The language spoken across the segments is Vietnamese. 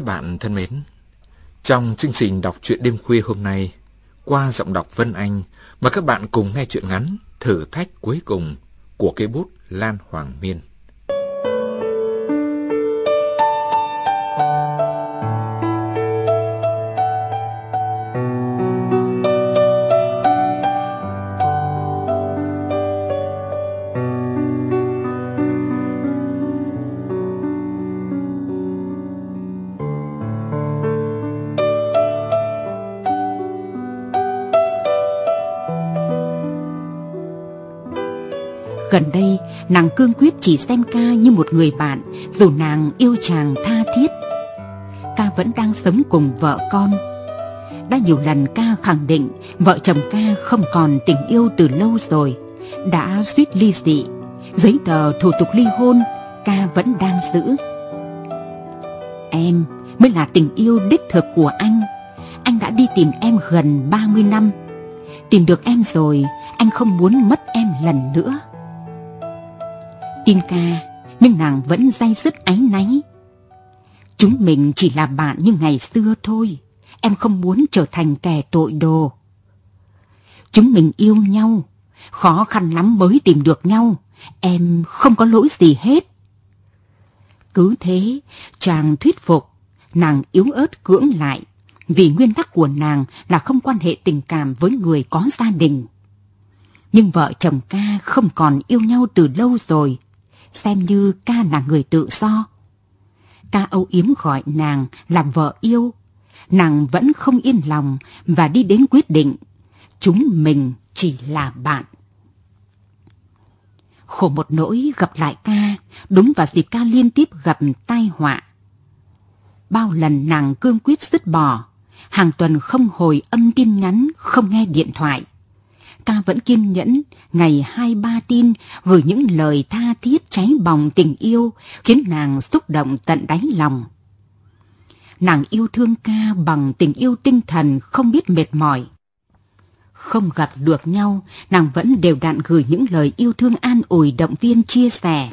Các bạn thân mến, trong chương trình đọc truyện đêm khuya hôm nay, qua giọng đọc Vân Anh, mời các bạn cùng nghe truyện ngắn Thử thách cuối cùng của cây bút Lan Hoàng Miên. Gần đây, nàng cương quyết chỉ xem ca như một người bạn, dù nàng yêu chàng tha thiết. Ca vẫn đang sống cùng vợ con. Đã nhiều lần ca khẳng định vợ chồng ca không còn tình yêu từ lâu rồi, đã suýt ly dị. Giấy tờ thủ tục ly hôn, ca vẫn đang giữ. Em mới là tình yêu đích thực của anh. Anh đã đi tìm em gần 30 năm. Tìm được em rồi, anh không muốn mất em lần nữa. Tin ca, nhưng nàng vẫn day dứt áy náy. Chúng mình chỉ là bạn như ngày xưa thôi. Em không muốn trở thành kẻ tội đồ. Chúng mình yêu nhau. Khó khăn lắm mới tìm được nhau. Em không có lỗi gì hết. Cứ thế, chàng thuyết phục. Nàng yếu ớt cưỡng lại. Vì nguyên tắc của nàng là không quan hệ tình cảm với người có gia đình. Nhưng vợ chồng ca không còn yêu nhau từ lâu rồi xem như ca là người tự do. Ca âu yếm gọi nàng là vợ yêu, nàng vẫn không yên lòng và đi đến quyết định, chúng mình chỉ là bạn. Khổ một nỗi gặp lại ca, đúng vào dịp ca liên tiếp gặp tai họa. Bao lần nàng cương quyết dứt bỏ, hàng tuần không hồi âm tin nhắn, không nghe điện thoại ta vẫn kiên nhẫn, ngày hai ba tin, gửi những lời tha thiết cháy bỏng tình yêu, khiến nàng xúc động tận đáy lòng. Nàng yêu thương ca bằng tình yêu tinh thần không biết mệt mỏi. Không gặp được nhau, nàng vẫn đều đặn gửi những lời yêu thương an ủi động viên chia sẻ.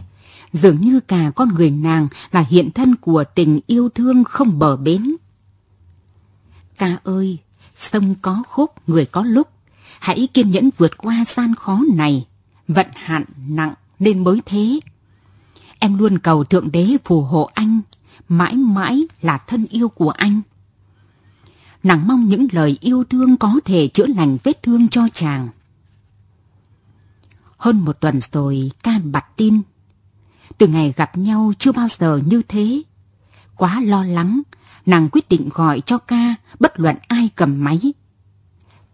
Dường như cả con người nàng là hiện thân của tình yêu thương không bờ bến. Ca ơi, sông có khúc, người có lúc, hãy kiên nhẫn vượt qua gian khó này, vận hạn nặng nên mới thế. Em luôn cầu Thượng Đế phù hộ anh, mãi mãi là thân yêu của anh. Nàng mong những lời yêu thương có thể chữa lành vết thương cho chàng. Hơn một tuần rồi ca bặt tin. Từ ngày gặp nhau chưa bao giờ như thế. Quá lo lắng, nàng quyết định gọi cho ca bất luận ai cầm máy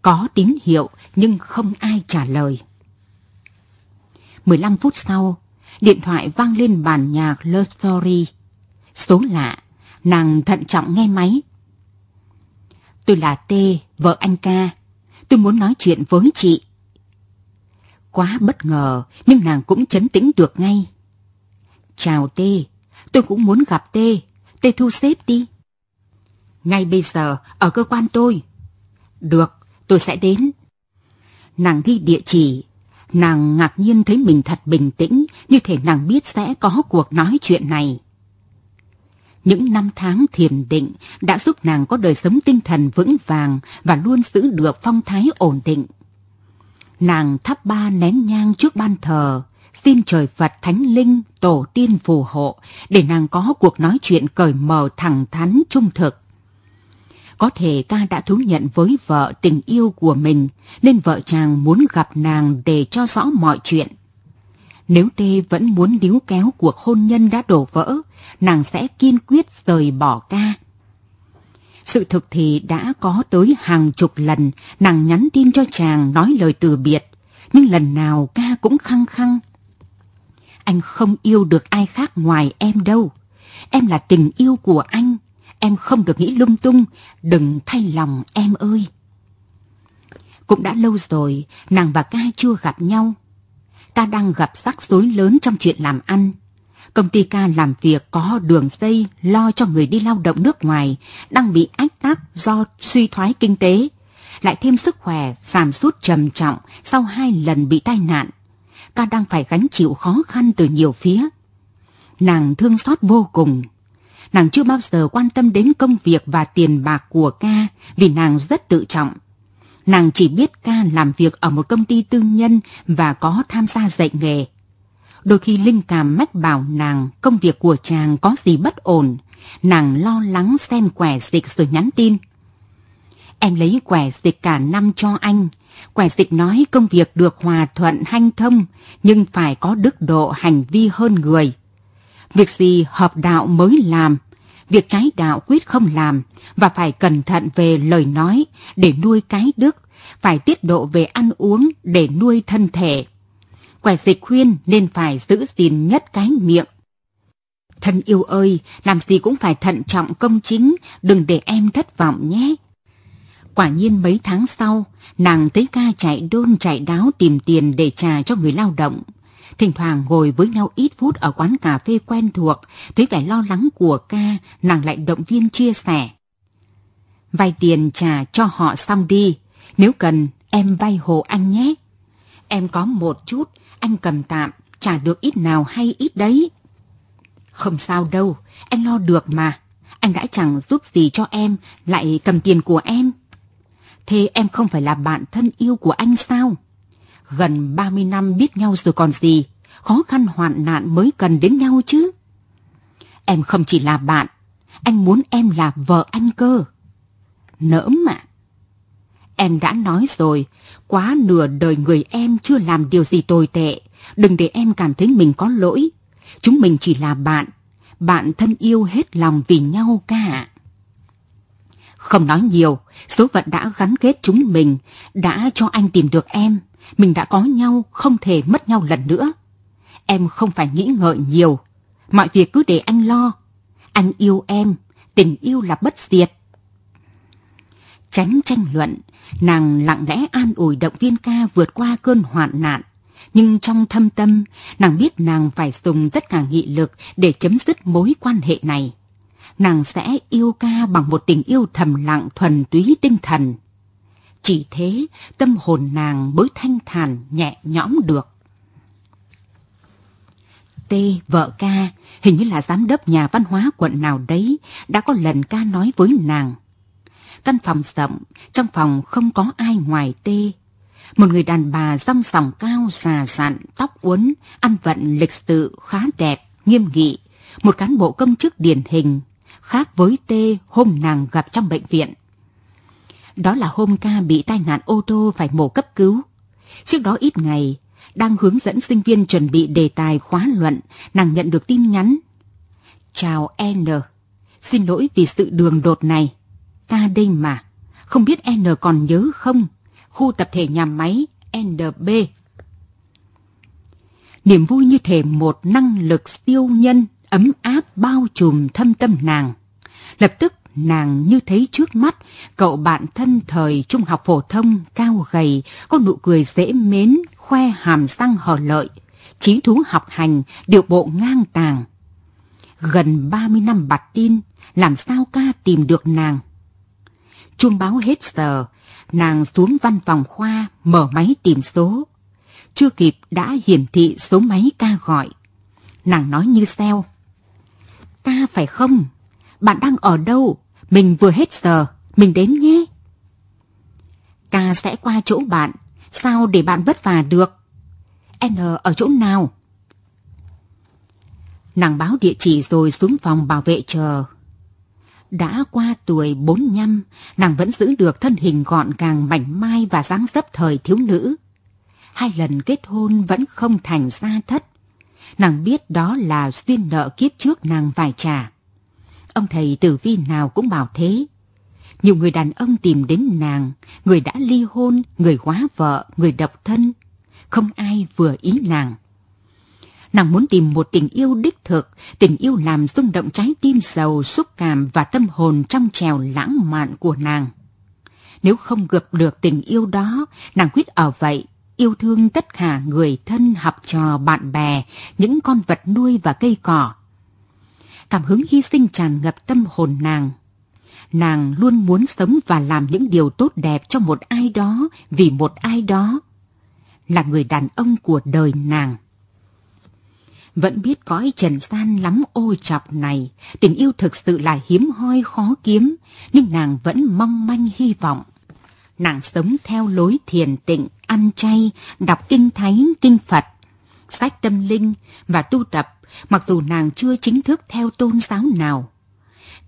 có tín hiệu nhưng không ai trả lời. 15 phút sau, điện thoại vang lên bản nhạc Love Story. Số lạ, nàng thận trọng nghe máy. Tôi là T, vợ anh ca. Tôi muốn nói chuyện với chị. Quá bất ngờ, nhưng nàng cũng chấn tĩnh được ngay. Chào T, tôi cũng muốn gặp T. T thu xếp đi. Ngay bây giờ, ở cơ quan tôi. Được, tôi sẽ đến. Nàng ghi địa chỉ, nàng ngạc nhiên thấy mình thật bình tĩnh, như thể nàng biết sẽ có cuộc nói chuyện này. Những năm tháng thiền định đã giúp nàng có đời sống tinh thần vững vàng và luôn giữ được phong thái ổn định. Nàng thắp ba nén nhang trước ban thờ, xin trời Phật Thánh Linh, Tổ tiên phù hộ để nàng có cuộc nói chuyện cởi mở thẳng thắn trung thực. Có thể ca đã thú nhận với vợ tình yêu của mình, nên vợ chàng muốn gặp nàng để cho rõ mọi chuyện. Nếu Tê vẫn muốn níu kéo cuộc hôn nhân đã đổ vỡ, nàng sẽ kiên quyết rời bỏ ca. Sự thực thì đã có tới hàng chục lần nàng nhắn tin cho chàng nói lời từ biệt, nhưng lần nào ca cũng khăng khăng. Anh không yêu được ai khác ngoài em đâu. Em là tình yêu của anh. Em không được nghĩ lung tung, đừng thay lòng em ơi. Cũng đã lâu rồi, nàng và ca chưa gặp nhau. Ca đang gặp rắc rối lớn trong chuyện làm ăn. Công ty ca làm việc có đường dây lo cho người đi lao động nước ngoài, đang bị ách tắc do suy thoái kinh tế. Lại thêm sức khỏe giảm sút trầm trọng sau hai lần bị tai nạn. Ca đang phải gánh chịu khó khăn từ nhiều phía. Nàng thương xót vô cùng. Nàng chưa bao giờ quan tâm đến công việc và tiền bạc của ca vì nàng rất tự trọng. Nàng chỉ biết ca làm việc ở một công ty tư nhân và có tham gia dạy nghề. Đôi khi linh cảm mách bảo nàng công việc của chàng có gì bất ổn. Nàng lo lắng xem quẻ dịch rồi nhắn tin. Em lấy quẻ dịch cả năm cho anh. Quẻ dịch nói công việc được hòa thuận hanh thông, nhưng phải có đức độ hành vi hơn người. Việc gì hợp đạo mới làm, việc trái đạo quyết không làm và phải cẩn thận về lời nói để nuôi cái đức, phải tiết độ về ăn uống để nuôi thân thể. Quẻ dịch khuyên nên phải giữ gìn nhất cái miệng. Thân yêu ơi, làm gì cũng phải thận trọng công chính, đừng để em thất vọng nhé. Quả nhiên mấy tháng sau, nàng tới ca chạy đôn chạy đáo tìm tiền để trả cho người lao động. Thỉnh thoảng ngồi với nhau ít phút ở quán cà phê quen thuộc, thấy vẻ lo lắng của ca, nàng lại động viên chia sẻ. Vay tiền trả cho họ xong đi, nếu cần em vay hộ anh nhé. Em có một chút, anh cầm tạm, trả được ít nào hay ít đấy. Không sao đâu, anh lo được mà. Anh đã chẳng giúp gì cho em, lại cầm tiền của em. Thế em không phải là bạn thân yêu của anh sao? Gần 30 năm biết nhau rồi còn gì, khó khăn hoạn nạn mới cần đến nhau chứ. Em không chỉ là bạn, anh muốn em là vợ anh cơ. Nỡm mà. Em đã nói rồi, quá nửa đời người em chưa làm điều gì tồi tệ. Đừng để em cảm thấy mình có lỗi. Chúng mình chỉ là bạn, bạn thân yêu hết lòng vì nhau cả. Không nói nhiều, số phận đã gắn kết chúng mình, đã cho anh tìm được em. Mình đã có nhau, không thể mất nhau lần nữa. Em không phải nghĩ ngợi nhiều. Mọi việc cứ để anh lo. Anh yêu em, tình yêu là bất diệt. Tránh tranh luận, nàng lặng lẽ an ủi động viên ca vượt qua cơn hoạn nạn. Nhưng trong thâm tâm, nàng biết nàng phải dùng tất cả nghị lực để chấm dứt mối quan hệ này nàng sẽ yêu ca bằng một tình yêu thầm lặng thuần túy tinh thần. Chỉ thế, tâm hồn nàng mới thanh thản nhẹ nhõm được. T, vợ ca, hình như là giám đốc nhà văn hóa quận nào đấy, đã có lần ca nói với nàng. Căn phòng rộng, trong phòng không có ai ngoài T. Một người đàn bà rong sòng cao, già dặn, tóc uốn, ăn vận lịch sự, khá đẹp, nghiêm nghị. Một cán bộ công chức điển hình, khác với T hôm nàng gặp trong bệnh viện. Đó là hôm ca bị tai nạn ô tô phải mổ cấp cứu. Trước đó ít ngày, đang hướng dẫn sinh viên chuẩn bị đề tài khóa luận, nàng nhận được tin nhắn. Chào N, xin lỗi vì sự đường đột này. Ca đây mà, không biết N còn nhớ không? Khu tập thể nhà máy NB. Niềm vui như thể một năng lực siêu nhân ấm áp bao trùm thâm tâm nàng. Lập tức nàng như thấy trước mắt cậu bạn thân thời trung học phổ thông cao gầy, có nụ cười dễ mến, khoe hàm răng hở lợi, trí thú học hành, điệu bộ ngang tàng. Gần 30 năm bặt tin, làm sao ca tìm được nàng? Chuông báo hết giờ, nàng xuống văn phòng khoa, mở máy tìm số. Chưa kịp đã hiển thị số máy ca gọi. Nàng nói như xeo. Ca phải không? Bạn đang ở đâu? Mình vừa hết giờ, mình đến nhé. Ca sẽ qua chỗ bạn, sao để bạn vất vả được? N ở chỗ nào? Nàng báo địa chỉ rồi xuống phòng bảo vệ chờ. đã qua tuổi 45, nàng vẫn giữ được thân hình gọn gàng mảnh mai và dáng dấp thời thiếu nữ. Hai lần kết hôn vẫn không thành gia thất. Nàng biết đó là duyên nợ kiếp trước nàng phải trả. Ông thầy tử vi nào cũng bảo thế. Nhiều người đàn ông tìm đến nàng, người đã ly hôn, người quá vợ, người độc thân. Không ai vừa ý nàng. Nàng muốn tìm một tình yêu đích thực, tình yêu làm rung động trái tim giàu, xúc cảm và tâm hồn trong trèo lãng mạn của nàng. Nếu không gặp được tình yêu đó, nàng quyết ở vậy, yêu thương tất cả người thân, học trò, bạn bè, những con vật nuôi và cây cỏ. Cảm hứng hy sinh tràn ngập tâm hồn nàng. Nàng luôn muốn sống và làm những điều tốt đẹp cho một ai đó vì một ai đó. Là người đàn ông của đời nàng vẫn biết cõi trần gian lắm ôi chọc này, tình yêu thực sự là hiếm hoi khó kiếm, nhưng nàng vẫn mong manh hy vọng. Nàng sống theo lối thiền tịnh, ăn chay, đọc kinh thánh, kinh Phật, sách tâm linh và tu tập, mặc dù nàng chưa chính thức theo tôn giáo nào.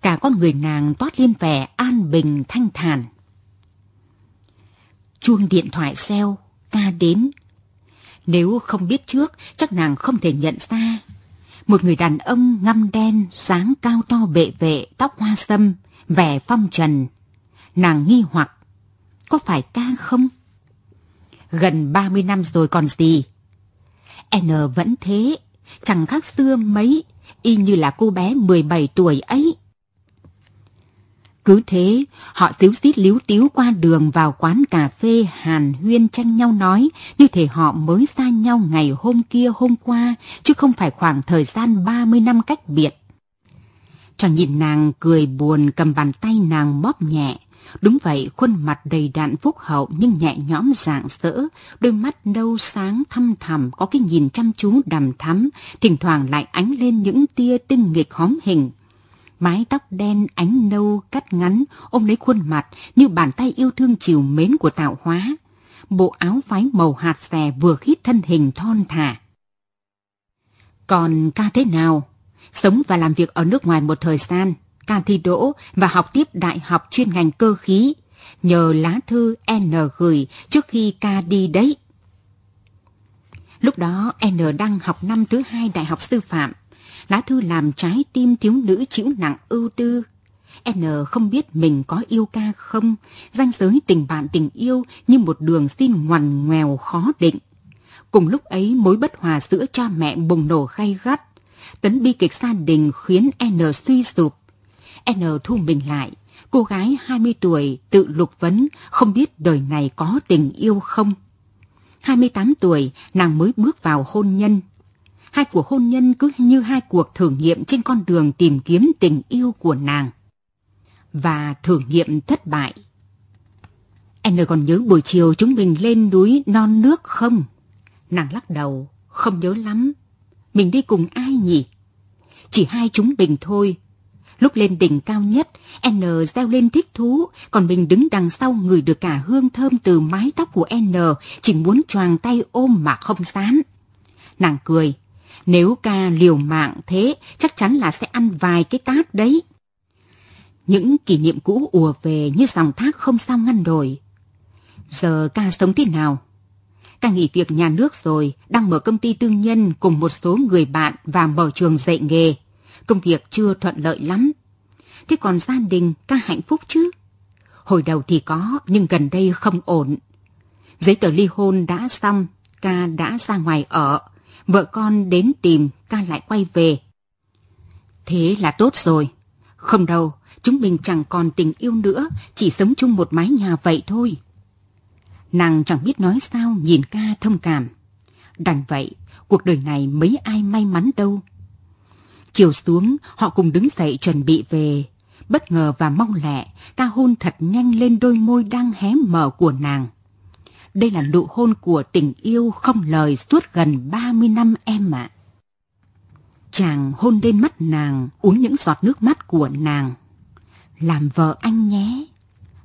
Cả con người nàng toát lên vẻ an bình thanh thản. Chuông điện thoại reo, ca đến, nếu không biết trước, chắc nàng không thể nhận ra. Một người đàn ông ngăm đen, sáng cao to bệ vệ, tóc hoa sâm, vẻ phong trần. Nàng nghi hoặc, có phải ca không? Gần 30 năm rồi còn gì? N vẫn thế, chẳng khác xưa mấy, y như là cô bé 17 tuổi ấy. Cứ thế, họ xíu xít líu tíu qua đường vào quán cà phê hàn huyên tranh nhau nói, như thể họ mới xa nhau ngày hôm kia hôm qua, chứ không phải khoảng thời gian 30 năm cách biệt. Cho nhìn nàng cười buồn cầm bàn tay nàng bóp nhẹ. Đúng vậy, khuôn mặt đầy đạn phúc hậu nhưng nhẹ nhõm rạng rỡ, đôi mắt nâu sáng thâm thẳm có cái nhìn chăm chú đằm thắm, thỉnh thoảng lại ánh lên những tia tinh nghịch hóm hình mái tóc đen ánh nâu cắt ngắn ôm lấy khuôn mặt như bàn tay yêu thương chiều mến của tạo hóa. Bộ áo váy màu hạt xè vừa khít thân hình thon thả. Còn ca thế nào? Sống và làm việc ở nước ngoài một thời gian, ca thi đỗ và học tiếp đại học chuyên ngành cơ khí, nhờ lá thư N gửi trước khi ca đi đấy. Lúc đó N đang học năm thứ hai đại học sư phạm lá thư làm trái tim thiếu nữ chịu nặng ưu tư. N không biết mình có yêu ca không, danh giới tình bạn tình yêu như một đường xin ngoằn ngoèo khó định. Cùng lúc ấy mối bất hòa giữa cha mẹ bùng nổ gay gắt. Tấn bi kịch gia đình khiến N suy sụp. N thu mình lại, cô gái 20 tuổi tự lục vấn không biết đời này có tình yêu không. 28 tuổi nàng mới bước vào hôn nhân hai cuộc hôn nhân cứ như hai cuộc thử nghiệm trên con đường tìm kiếm tình yêu của nàng. Và thử nghiệm thất bại. N còn nhớ buổi chiều chúng mình lên núi non nước không? Nàng lắc đầu, không nhớ lắm. Mình đi cùng ai nhỉ? Chỉ hai chúng mình thôi. Lúc lên đỉnh cao nhất, N reo lên thích thú, còn mình đứng đằng sau người được cả hương thơm từ mái tóc của N, chỉ muốn choàng tay ôm mà không dám. Nàng cười, nếu ca liều mạng thế, chắc chắn là sẽ ăn vài cái tát đấy. Những kỷ niệm cũ ùa về như dòng thác không sao ngăn nổi. Giờ ca sống thế nào? Ca nghỉ việc nhà nước rồi, đang mở công ty tư nhân cùng một số người bạn và mở trường dạy nghề. Công việc chưa thuận lợi lắm. Thế còn gia đình, ca hạnh phúc chứ? Hồi đầu thì có, nhưng gần đây không ổn. Giấy tờ ly hôn đã xong, ca đã ra ngoài ở, vợ con đến tìm, ca lại quay về. Thế là tốt rồi. Không đâu, chúng mình chẳng còn tình yêu nữa, chỉ sống chung một mái nhà vậy thôi. Nàng chẳng biết nói sao nhìn ca thông cảm. Đành vậy, cuộc đời này mấy ai may mắn đâu. Chiều xuống, họ cùng đứng dậy chuẩn bị về. Bất ngờ và mong lẹ, ca hôn thật nhanh lên đôi môi đang hé mở của nàng. Đây là nụ hôn của tình yêu không lời suốt gần 30 năm em ạ. Chàng hôn lên mắt nàng, uống những giọt nước mắt của nàng. Làm vợ anh nhé.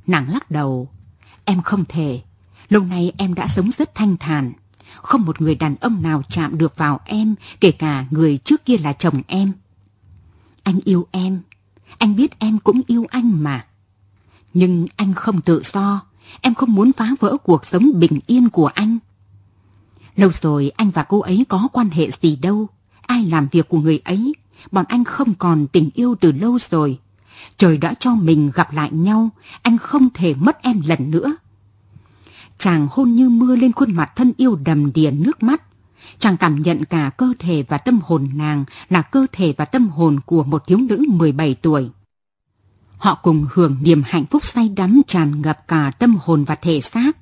Nàng lắc đầu. Em không thể. Lâu nay em đã sống rất thanh thản. Không một người đàn ông nào chạm được vào em, kể cả người trước kia là chồng em. Anh yêu em. Anh biết em cũng yêu anh mà. Nhưng anh không tự do. Em không muốn phá vỡ cuộc sống bình yên của anh. Lâu rồi anh và cô ấy có quan hệ gì đâu. Ai làm việc của người ấy. Bọn anh không còn tình yêu từ lâu rồi. Trời đã cho mình gặp lại nhau. Anh không thể mất em lần nữa. Chàng hôn như mưa lên khuôn mặt thân yêu đầm đìa nước mắt. Chàng cảm nhận cả cơ thể và tâm hồn nàng là cơ thể và tâm hồn của một thiếu nữ 17 tuổi. Họ cùng hưởng niềm hạnh phúc say đắm tràn ngập cả tâm hồn và thể xác.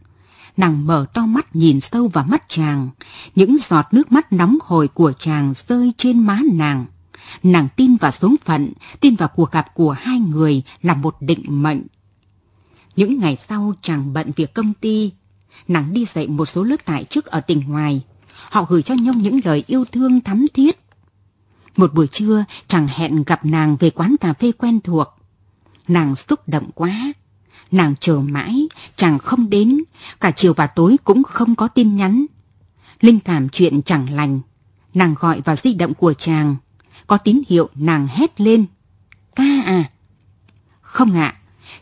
Nàng mở to mắt nhìn sâu vào mắt chàng, những giọt nước mắt nóng hổi của chàng rơi trên má nàng. Nàng tin vào số phận, tin vào cuộc gặp của hai người là một định mệnh. Những ngày sau chàng bận việc công ty, nàng đi dạy một số lớp tại chức ở tỉnh ngoài. Họ gửi cho nhau những lời yêu thương thắm thiết. Một buổi trưa, chàng hẹn gặp nàng về quán cà phê quen thuộc. Nàng xúc động quá. Nàng chờ mãi, chàng không đến, cả chiều và tối cũng không có tin nhắn. Linh cảm chuyện chẳng lành. Nàng gọi vào di động của chàng. Có tín hiệu nàng hét lên. Ca à? Không ạ,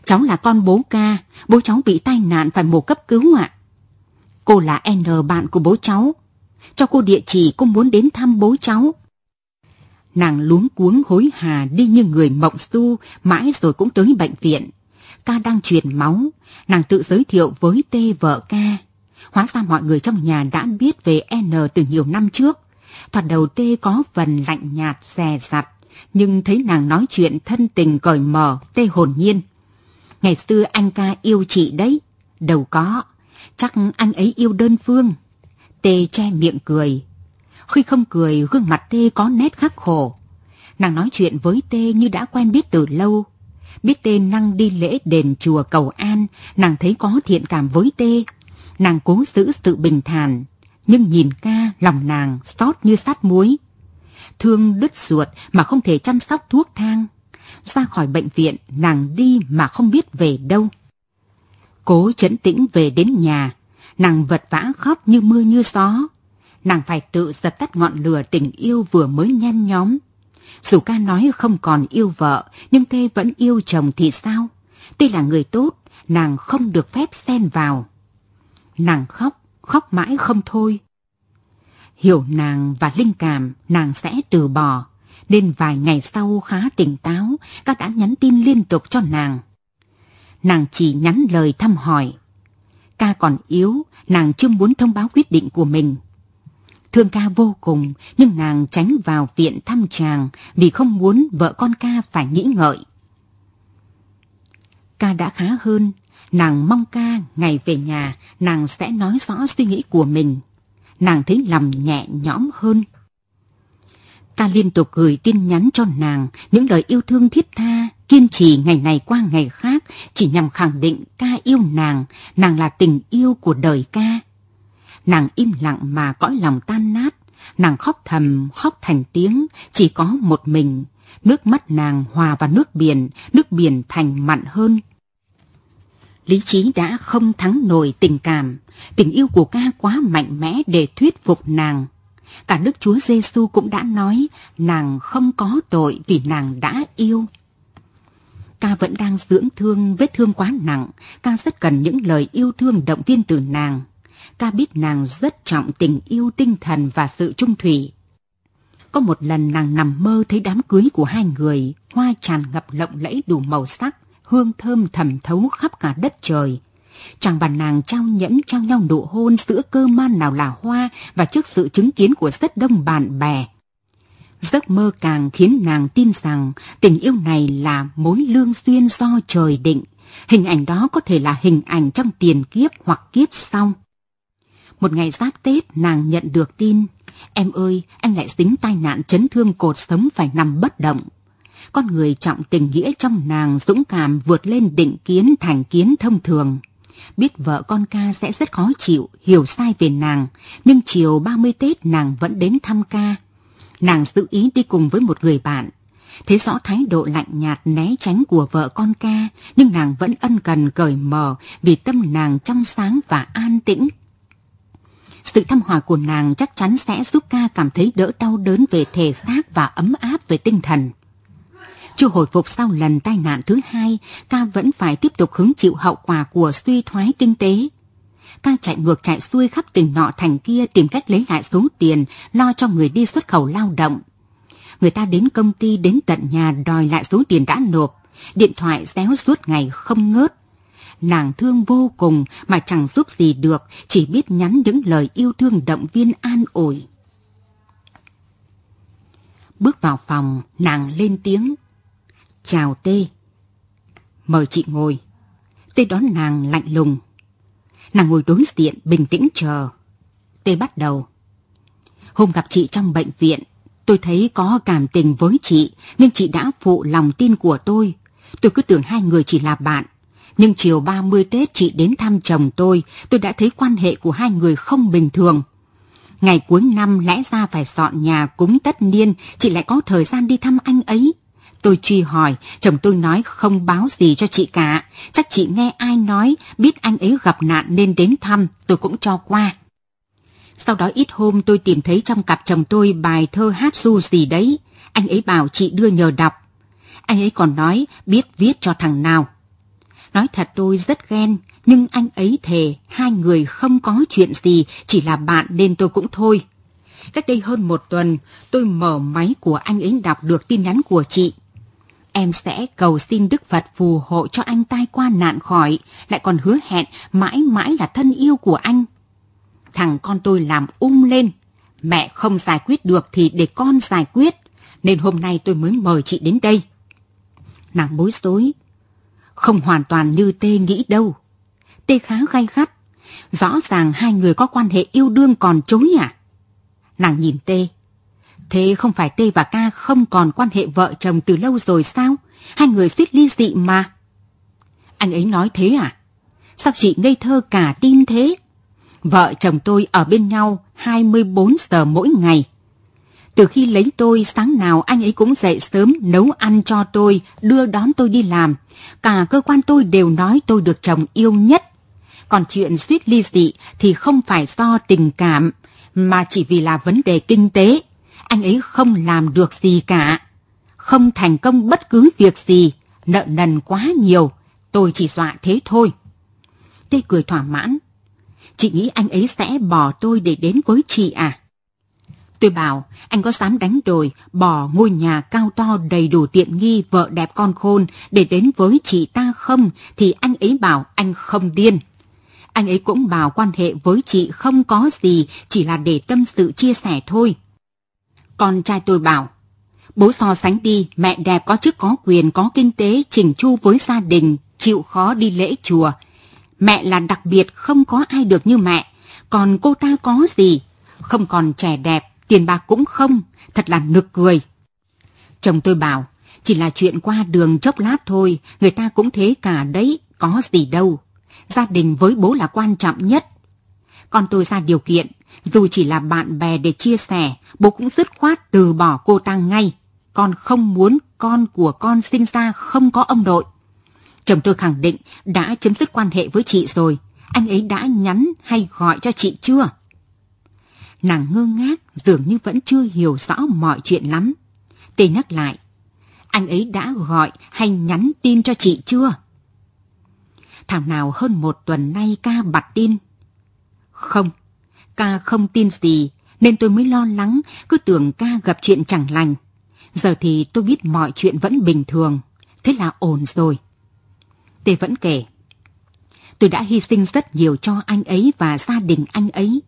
cháu là con bố ca, bố cháu bị tai nạn phải mổ cấp cứu ạ. Cô là N bạn của bố cháu. Cho cô địa chỉ cô muốn đến thăm bố cháu. Nàng luống cuống hối hà đi như người mộng su, mãi rồi cũng tới bệnh viện. Ca đang truyền máu, nàng tự giới thiệu với Tê vợ ca. Hóa ra mọi người trong nhà đã biết về N từ nhiều năm trước. Thoạt đầu Tê có phần lạnh nhạt, dè dặt, nhưng thấy nàng nói chuyện thân tình cởi mở, Tê hồn nhiên. Ngày xưa anh ca yêu chị đấy, đâu có, chắc anh ấy yêu đơn phương. Tê che miệng cười, khi không cười, gương mặt Tê có nét khắc khổ. Nàng nói chuyện với Tê như đã quen biết từ lâu. Biết Tê năng đi lễ đền chùa cầu an, nàng thấy có thiện cảm với Tê. Nàng cố giữ sự bình thản, nhưng nhìn ca lòng nàng xót như sát muối. Thương đứt ruột mà không thể chăm sóc thuốc thang. Ra khỏi bệnh viện, nàng đi mà không biết về đâu. Cố chấn tĩnh về đến nhà, nàng vật vã khóc như mưa như gió nàng phải tự dập tắt ngọn lửa tình yêu vừa mới nhen nhóm. Dù ca nói không còn yêu vợ, nhưng Tê vẫn yêu chồng thì sao? Tê là người tốt, nàng không được phép xen vào. Nàng khóc, khóc mãi không thôi. Hiểu nàng và linh cảm, nàng sẽ từ bỏ. Nên vài ngày sau khá tỉnh táo, các đã nhắn tin liên tục cho nàng. Nàng chỉ nhắn lời thăm hỏi. Ca còn yếu, nàng chưa muốn thông báo quyết định của mình. Thương ca vô cùng, nhưng nàng tránh vào viện thăm chàng vì không muốn vợ con ca phải nghĩ ngợi. Ca đã khá hơn, nàng mong ca ngày về nhà nàng sẽ nói rõ suy nghĩ của mình. Nàng thấy lòng nhẹ nhõm hơn. Ca liên tục gửi tin nhắn cho nàng những lời yêu thương thiết tha, kiên trì ngày này qua ngày khác chỉ nhằm khẳng định ca yêu nàng, nàng là tình yêu của đời ca. Nàng im lặng mà cõi lòng tan nát, nàng khóc thầm, khóc thành tiếng, chỉ có một mình. Nước mắt nàng hòa vào nước biển, nước biển thành mặn hơn. Lý trí đã không thắng nổi tình cảm, tình yêu của ca quá mạnh mẽ để thuyết phục nàng. Cả Đức Chúa Giêsu cũng đã nói nàng không có tội vì nàng đã yêu. Ca vẫn đang dưỡng thương, vết thương quá nặng, ca rất cần những lời yêu thương động viên từ nàng ca biết nàng rất trọng tình yêu tinh thần và sự trung thủy. Có một lần nàng nằm mơ thấy đám cưới của hai người, hoa tràn ngập lộng lẫy đủ màu sắc, hương thơm thầm thấu khắp cả đất trời. Chàng và nàng trao nhẫn trao nhau nụ hôn giữa cơ man nào là hoa và trước sự chứng kiến của rất đông bạn bè. Giấc mơ càng khiến nàng tin rằng tình yêu này là mối lương duyên do trời định. Hình ảnh đó có thể là hình ảnh trong tiền kiếp hoặc kiếp sau. Một ngày giáp Tết nàng nhận được tin, em ơi, anh lại dính tai nạn chấn thương cột sống phải nằm bất động. Con người trọng tình nghĩa trong nàng dũng cảm vượt lên định kiến thành kiến thông thường. Biết vợ con ca sẽ rất khó chịu, hiểu sai về nàng, nhưng chiều 30 Tết nàng vẫn đến thăm ca. Nàng giữ ý đi cùng với một người bạn. Thấy rõ thái độ lạnh nhạt né tránh của vợ con ca, nhưng nàng vẫn ân cần cởi mở vì tâm nàng trong sáng và an tĩnh sự thăm hỏi của nàng chắc chắn sẽ giúp ca cảm thấy đỡ đau đớn về thể xác và ấm áp về tinh thần. chưa hồi phục sau lần tai nạn thứ hai, ca vẫn phải tiếp tục hứng chịu hậu quả của suy thoái kinh tế. Ca chạy ngược chạy xuôi khắp tỉnh nọ thành kia tìm cách lấy lại số tiền, lo cho người đi xuất khẩu lao động. Người ta đến công ty đến tận nhà đòi lại số tiền đã nộp, điện thoại réo suốt ngày không ngớt. Nàng thương vô cùng mà chẳng giúp gì được, chỉ biết nhắn những lời yêu thương động viên an ủi. Bước vào phòng, nàng lên tiếng. Chào Tê. Mời chị ngồi. Tê đón nàng lạnh lùng. Nàng ngồi đối diện bình tĩnh chờ. Tê bắt đầu. Hôm gặp chị trong bệnh viện, tôi thấy có cảm tình với chị, nhưng chị đã phụ lòng tin của tôi. Tôi cứ tưởng hai người chỉ là bạn. Nhưng chiều 30 Tết chị đến thăm chồng tôi, tôi đã thấy quan hệ của hai người không bình thường. Ngày cuối năm lẽ ra phải dọn nhà cúng tất niên, chị lại có thời gian đi thăm anh ấy. Tôi truy hỏi, chồng tôi nói không báo gì cho chị cả. Chắc chị nghe ai nói, biết anh ấy gặp nạn nên đến thăm, tôi cũng cho qua. Sau đó ít hôm tôi tìm thấy trong cặp chồng tôi bài thơ hát du gì đấy. Anh ấy bảo chị đưa nhờ đọc. Anh ấy còn nói biết viết cho thằng nào. Nói thật tôi rất ghen, nhưng anh ấy thề hai người không có chuyện gì, chỉ là bạn nên tôi cũng thôi. Cách đây hơn một tuần, tôi mở máy của anh ấy đọc được tin nhắn của chị. Em sẽ cầu xin Đức Phật phù hộ cho anh tai qua nạn khỏi, lại còn hứa hẹn mãi mãi là thân yêu của anh. Thằng con tôi làm ung lên. Mẹ không giải quyết được thì để con giải quyết, nên hôm nay tôi mới mời chị đến đây. Nàng bối rối. Không hoàn toàn như Tê nghĩ đâu. Tê khá gay gắt. Rõ ràng hai người có quan hệ yêu đương còn chối à? Nàng nhìn Tê. Thế không phải Tê và Ca không còn quan hệ vợ chồng từ lâu rồi sao? Hai người suýt ly dị mà. Anh ấy nói thế à? Sao chị ngây thơ cả tin thế? Vợ chồng tôi ở bên nhau 24 giờ mỗi ngày. Từ khi lấy tôi, sáng nào anh ấy cũng dậy sớm nấu ăn cho tôi, đưa đón tôi đi làm. Cả cơ quan tôi đều nói tôi được chồng yêu nhất. Còn chuyện suýt ly dị thì không phải do tình cảm, mà chỉ vì là vấn đề kinh tế. Anh ấy không làm được gì cả. Không thành công bất cứ việc gì, nợ nần quá nhiều. Tôi chỉ dọa thế thôi. Tê cười thỏa mãn. Chị nghĩ anh ấy sẽ bỏ tôi để đến với chị à? Tôi bảo, anh có dám đánh đổi, bỏ ngôi nhà cao to đầy đủ tiện nghi, vợ đẹp con khôn để đến với chị ta không, thì anh ấy bảo anh không điên. Anh ấy cũng bảo quan hệ với chị không có gì, chỉ là để tâm sự chia sẻ thôi. Con trai tôi bảo, bố so sánh đi, mẹ đẹp có chức có quyền, có kinh tế, chỉnh chu với gia đình, chịu khó đi lễ chùa. Mẹ là đặc biệt, không có ai được như mẹ. Còn cô ta có gì? Không còn trẻ đẹp, tiền bạc cũng không, thật là nực cười. Chồng tôi bảo, chỉ là chuyện qua đường chốc lát thôi, người ta cũng thế cả đấy, có gì đâu. Gia đình với bố là quan trọng nhất. Con tôi ra điều kiện, dù chỉ là bạn bè để chia sẻ, bố cũng dứt khoát từ bỏ cô ta ngay. Con không muốn con của con sinh ra không có ông nội. Chồng tôi khẳng định đã chấm dứt quan hệ với chị rồi. Anh ấy đã nhắn hay gọi cho chị chưa? Nàng ngơ ngác dường như vẫn chưa hiểu rõ mọi chuyện lắm. Tê nhắc lại. Anh ấy đã gọi hay nhắn tin cho chị chưa? Thảo nào hơn một tuần nay ca bật tin. Không, ca không tin gì nên tôi mới lo lắng cứ tưởng ca gặp chuyện chẳng lành. Giờ thì tôi biết mọi chuyện vẫn bình thường. Thế là ổn rồi. Tê vẫn kể. Tôi đã hy sinh rất nhiều cho anh ấy và gia đình anh ấy.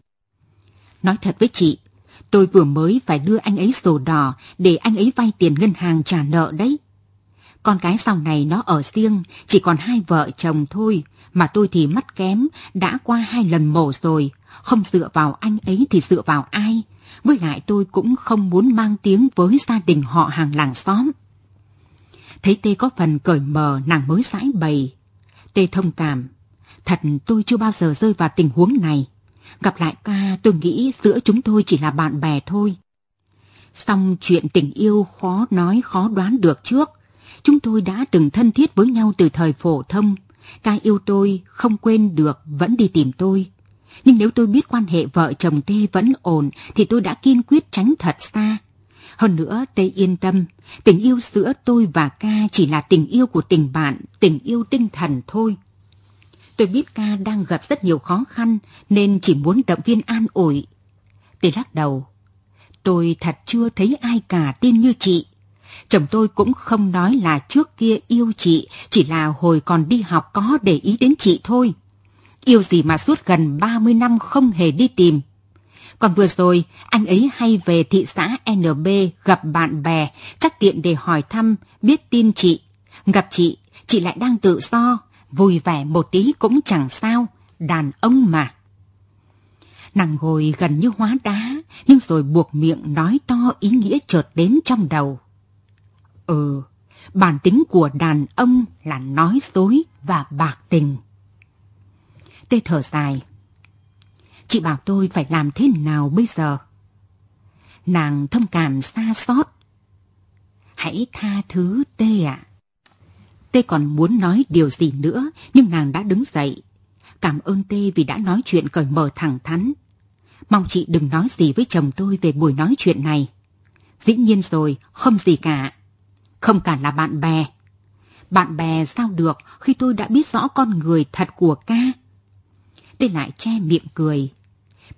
Nói thật với chị, tôi vừa mới phải đưa anh ấy sổ đỏ để anh ấy vay tiền ngân hàng trả nợ đấy. Con cái sau này nó ở riêng, chỉ còn hai vợ chồng thôi, mà tôi thì mắt kém, đã qua hai lần mổ rồi, không dựa vào anh ấy thì dựa vào ai. Với lại tôi cũng không muốn mang tiếng với gia đình họ hàng làng xóm. Thấy Tê có phần cởi mờ nàng mới giải bày. Tê thông cảm. Thật tôi chưa bao giờ rơi vào tình huống này. Gặp lại ca tôi nghĩ giữa chúng tôi chỉ là bạn bè thôi. Xong chuyện tình yêu khó nói khó đoán được trước. Chúng tôi đã từng thân thiết với nhau từ thời phổ thông. Ca yêu tôi, không quên được, vẫn đi tìm tôi. Nhưng nếu tôi biết quan hệ vợ chồng Tê vẫn ổn thì tôi đã kiên quyết tránh thật xa. Hơn nữa, Tê yên tâm, tình yêu giữa tôi và ca chỉ là tình yêu của tình bạn, tình yêu tinh thần thôi. Tôi biết ca đang gặp rất nhiều khó khăn nên chỉ muốn động viên an ủi. Tê lắc đầu. Tôi thật chưa thấy ai cả tin như chị. Chồng tôi cũng không nói là trước kia yêu chị, chỉ là hồi còn đi học có để ý đến chị thôi. Yêu gì mà suốt gần 30 năm không hề đi tìm. Còn vừa rồi, anh ấy hay về thị xã NB gặp bạn bè, chắc tiện để hỏi thăm, biết tin chị. Gặp chị, chị lại đang tự do, vui vẻ một tí cũng chẳng sao, đàn ông mà. Nàng ngồi gần như hóa đá, nhưng rồi buộc miệng nói to ý nghĩa chợt đến trong đầu. Ừ, bản tính của đàn ông là nói dối và bạc tình. Tê thở dài. Chị bảo tôi phải làm thế nào bây giờ? Nàng thông cảm xa xót. Hãy tha thứ Tê ạ. À. Tê còn muốn nói điều gì nữa, nhưng nàng đã đứng dậy. Cảm ơn Tê vì đã nói chuyện cởi mở thẳng thắn. Mong chị đừng nói gì với chồng tôi về buổi nói chuyện này. Dĩ nhiên rồi, không gì cả. Không cả là bạn bè. Bạn bè sao được khi tôi đã biết rõ con người thật của ca. Tê lại che miệng cười.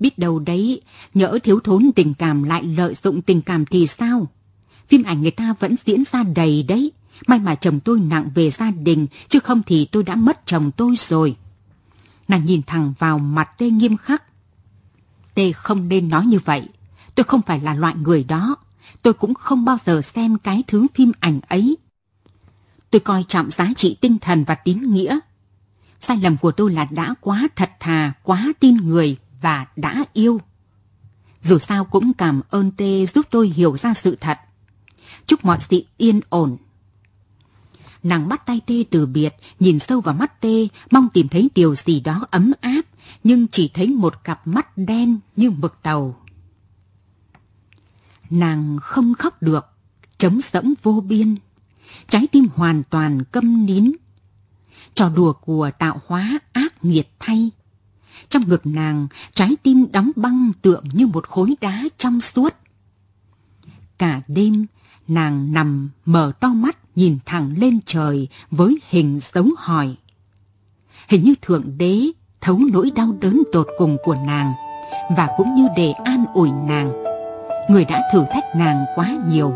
Biết đâu đấy, nhỡ thiếu thốn tình cảm lại lợi dụng tình cảm thì sao? Phim ảnh người ta vẫn diễn ra đầy đấy. May mà chồng tôi nặng về gia đình, chứ không thì tôi đã mất chồng tôi rồi. Nàng nhìn thẳng vào mặt Tê nghiêm khắc. Tê không nên nói như vậy. Tôi không phải là loại người đó. Tôi cũng không bao giờ xem cái thứ phim ảnh ấy. Tôi coi trọng giá trị tinh thần và tín nghĩa. Sai lầm của tôi là đã quá thật thà, quá tin người và đã yêu. Dù sao cũng cảm ơn Tê giúp tôi hiểu ra sự thật. Chúc mọi sự yên ổn. Nàng bắt tay Tê từ biệt, nhìn sâu vào mắt Tê, mong tìm thấy điều gì đó ấm áp, nhưng chỉ thấy một cặp mắt đen như mực tàu. Nàng không khóc được, trống rỗng vô biên, trái tim hoàn toàn câm nín. Trò đùa của tạo hóa ác nghiệt thay. Trong ngực nàng, trái tim đóng băng tượng như một khối đá trong suốt. Cả đêm, nàng nằm mở to mắt nhìn thẳng lên trời với hình dấu hỏi. Hình như Thượng Đế thấu nỗi đau đớn tột cùng của nàng và cũng như để an ủi nàng. Người đã thử thách nàng quá nhiều.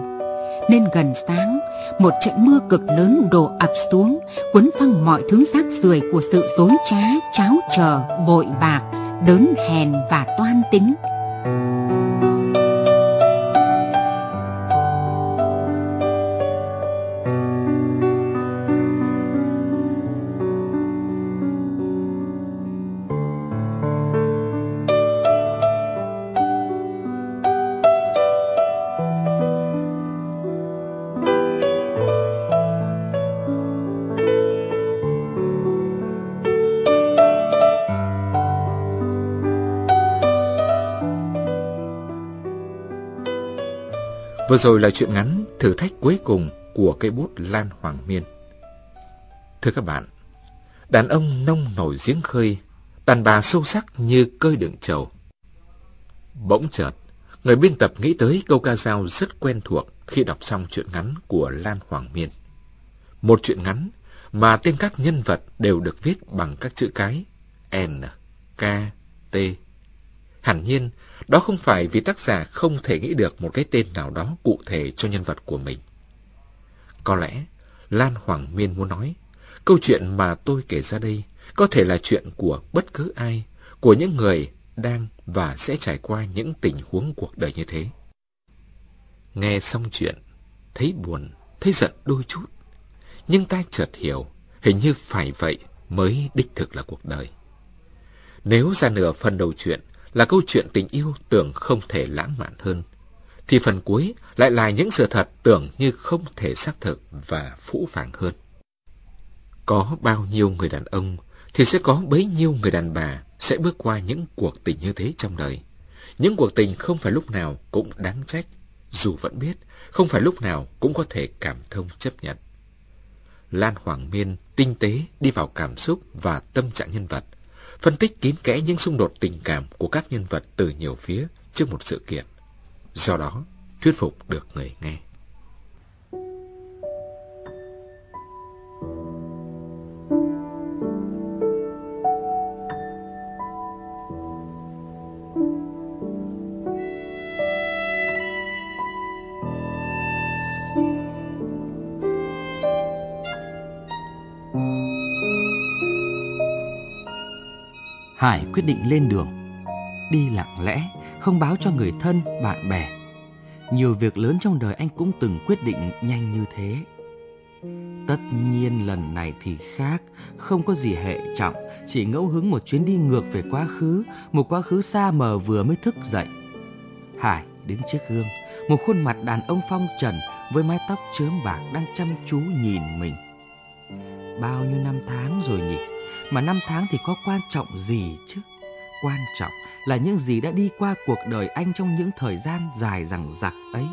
Nên gần sáng, một trận mưa cực lớn đổ ập xuống, cuốn phăng mọi thứ rác rưởi của sự dối trá, cháo chờ, bội bạc, đớn hèn và toan tính. Vừa rồi là chuyện ngắn thử thách cuối cùng của cây bút Lan Hoàng Miên. Thưa các bạn, đàn ông nông nổi giếng khơi, đàn bà sâu sắc như cơi đựng trầu. Bỗng chợt, người biên tập nghĩ tới câu ca dao rất quen thuộc khi đọc xong chuyện ngắn của Lan Hoàng Miên. Một chuyện ngắn mà tên các nhân vật đều được viết bằng các chữ cái N, K, T. Hẳn nhiên, đó không phải vì tác giả không thể nghĩ được một cái tên nào đó cụ thể cho nhân vật của mình. Có lẽ, Lan Hoàng Miên muốn nói, câu chuyện mà tôi kể ra đây có thể là chuyện của bất cứ ai, của những người đang và sẽ trải qua những tình huống cuộc đời như thế. Nghe xong chuyện, thấy buồn, thấy giận đôi chút, nhưng ta chợt hiểu, hình như phải vậy mới đích thực là cuộc đời. Nếu ra nửa phần đầu chuyện là câu chuyện tình yêu tưởng không thể lãng mạn hơn, thì phần cuối lại là những sự thật tưởng như không thể xác thực và phũ phàng hơn. Có bao nhiêu người đàn ông thì sẽ có bấy nhiêu người đàn bà sẽ bước qua những cuộc tình như thế trong đời. Những cuộc tình không phải lúc nào cũng đáng trách, dù vẫn biết không phải lúc nào cũng có thể cảm thông chấp nhận. Lan Hoàng Miên tinh tế đi vào cảm xúc và tâm trạng nhân vật, phân tích kín kẽ những xung đột tình cảm của các nhân vật từ nhiều phía trước một sự kiện. Do đó, thuyết phục được người nghe. Hải quyết định lên đường. Đi lặng lẽ, không báo cho người thân, bạn bè. Nhiều việc lớn trong đời anh cũng từng quyết định nhanh như thế. Tất nhiên lần này thì khác, không có gì hệ trọng, chỉ ngẫu hứng một chuyến đi ngược về quá khứ, một quá khứ xa mờ vừa mới thức dậy. Hải đứng trước gương, một khuôn mặt đàn ông phong trần với mái tóc chớm bạc đang chăm chú nhìn mình. Bao nhiêu năm tháng rồi nhỉ? Mà năm tháng thì có quan trọng gì chứ? Quan trọng là những gì đã đi qua cuộc đời anh trong những thời gian dài dằng dặc ấy.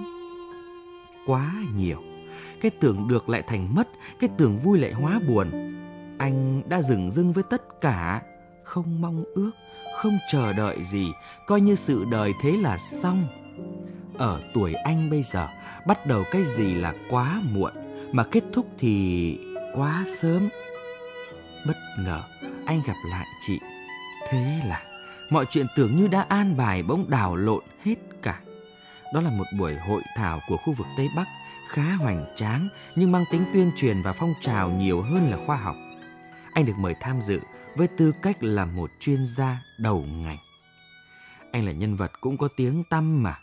Quá nhiều. Cái tưởng được lại thành mất, cái tưởng vui lại hóa buồn. Anh đã dừng dưng với tất cả, không mong ước, không chờ đợi gì, coi như sự đời thế là xong. Ở tuổi anh bây giờ, bắt đầu cái gì là quá muộn, mà kết thúc thì quá sớm. Bất ngờ, anh gặp lại chị. Thế là mọi chuyện tưởng như đã an bài bỗng đảo lộn hết cả. Đó là một buổi hội thảo của khu vực Tây Bắc khá hoành tráng nhưng mang tính tuyên truyền và phong trào nhiều hơn là khoa học. Anh được mời tham dự với tư cách là một chuyên gia đầu ngành. Anh là nhân vật cũng có tiếng tăm mà,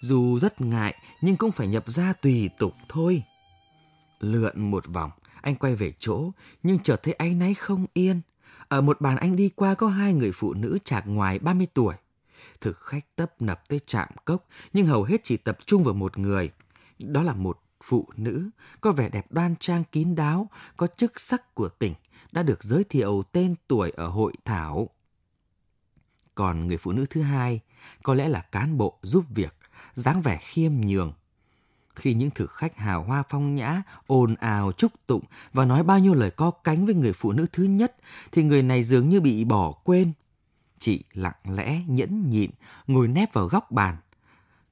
dù rất ngại nhưng cũng phải nhập ra tùy tục thôi. Lượn một vòng, anh quay về chỗ nhưng chợt thấy áy náy không yên. Ở một bàn anh đi qua có hai người phụ nữ chạc ngoài 30 tuổi. Thực khách tấp nập tới chạm cốc nhưng hầu hết chỉ tập trung vào một người. Đó là một phụ nữ, có vẻ đẹp đoan trang kín đáo, có chức sắc của tỉnh, đã được giới thiệu tên tuổi ở hội thảo. Còn người phụ nữ thứ hai, có lẽ là cán bộ giúp việc, dáng vẻ khiêm nhường. Khi những thực khách hào hoa phong nhã, ồn ào chúc tụng và nói bao nhiêu lời co cánh với người phụ nữ thứ nhất, thì người này dường như bị bỏ quên. Chị lặng lẽ, nhẫn nhịn, ngồi nép vào góc bàn.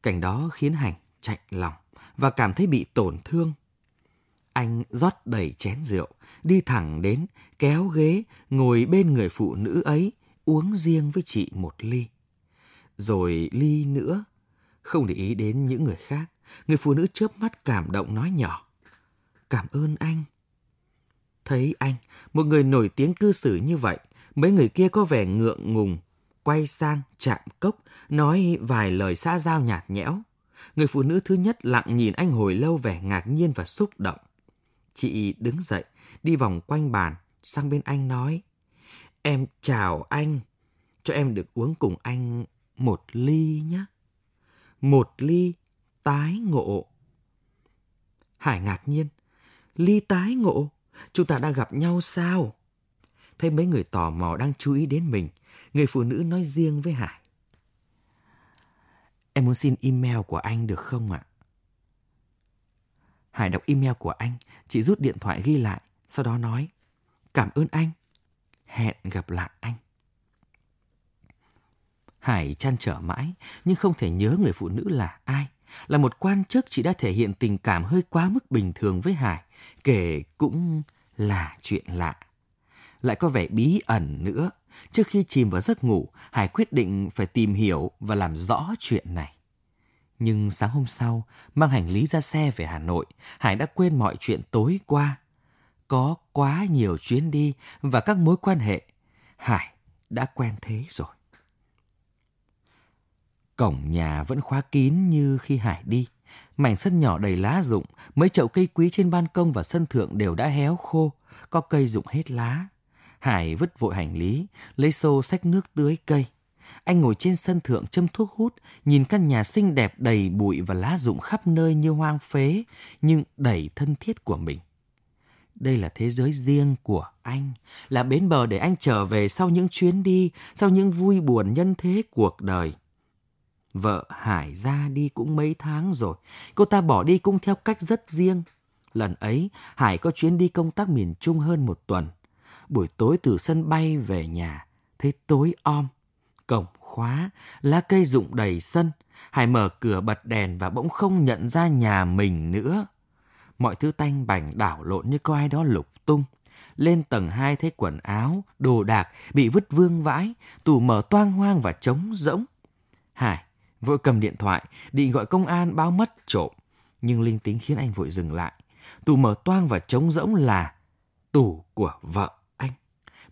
Cảnh đó khiến Hành chạy lòng và cảm thấy bị tổn thương. Anh rót đầy chén rượu, đi thẳng đến, kéo ghế, ngồi bên người phụ nữ ấy, uống riêng với chị một ly. Rồi ly nữa, không để ý đến những người khác, người phụ nữ chớp mắt cảm động nói nhỏ. Cảm ơn anh. Thấy anh, một người nổi tiếng cư xử như vậy, mấy người kia có vẻ ngượng ngùng, quay sang chạm cốc, nói vài lời xa giao nhạt nhẽo. Người phụ nữ thứ nhất lặng nhìn anh hồi lâu vẻ ngạc nhiên và xúc động. Chị đứng dậy, đi vòng quanh bàn, sang bên anh nói. Em chào anh, cho em được uống cùng anh một ly nhé. Một ly tái ngộ. Hải ngạc nhiên. Ly tái ngộ? Chúng ta đã gặp nhau sao? Thấy mấy người tò mò đang chú ý đến mình, người phụ nữ nói riêng với Hải. Em muốn xin email của anh được không ạ? Hải đọc email của anh, chị rút điện thoại ghi lại, sau đó nói, cảm ơn anh, hẹn gặp lại anh. Hải chăn trở mãi, nhưng không thể nhớ người phụ nữ là ai. Là một quan chức chị đã thể hiện tình cảm hơi quá mức bình thường với Hải, kể cũng là chuyện lạ. Lại có vẻ bí ẩn nữa, Trước khi chìm vào giấc ngủ, Hải quyết định phải tìm hiểu và làm rõ chuyện này. Nhưng sáng hôm sau, mang hành lý ra xe về Hà Nội, Hải đã quên mọi chuyện tối qua. Có quá nhiều chuyến đi và các mối quan hệ, Hải đã quen thế rồi. Cổng nhà vẫn khóa kín như khi Hải đi. Mảnh sân nhỏ đầy lá rụng, mấy chậu cây quý trên ban công và sân thượng đều đã héo khô, có cây rụng hết lá. Hải vứt vội hành lý, lấy xô xách nước tưới cây. Anh ngồi trên sân thượng châm thuốc hút, nhìn căn nhà xinh đẹp đầy bụi và lá rụng khắp nơi như hoang phế, nhưng đầy thân thiết của mình. Đây là thế giới riêng của anh, là bến bờ để anh trở về sau những chuyến đi, sau những vui buồn nhân thế cuộc đời. Vợ Hải ra đi cũng mấy tháng rồi, cô ta bỏ đi cũng theo cách rất riêng. Lần ấy, Hải có chuyến đi công tác miền Trung hơn một tuần. Buổi tối từ sân bay về nhà, thấy tối om, cổng khóa, lá cây rụng đầy sân. Hải mở cửa bật đèn và bỗng không nhận ra nhà mình nữa. Mọi thứ tanh bành đảo lộn như có ai đó lục tung. Lên tầng 2 thấy quần áo, đồ đạc bị vứt vương vãi, tủ mở toang hoang và trống rỗng. Hải vội cầm điện thoại, định gọi công an báo mất trộm. Nhưng linh tính khiến anh vội dừng lại. Tủ mở toang và trống rỗng là tủ của vợ anh.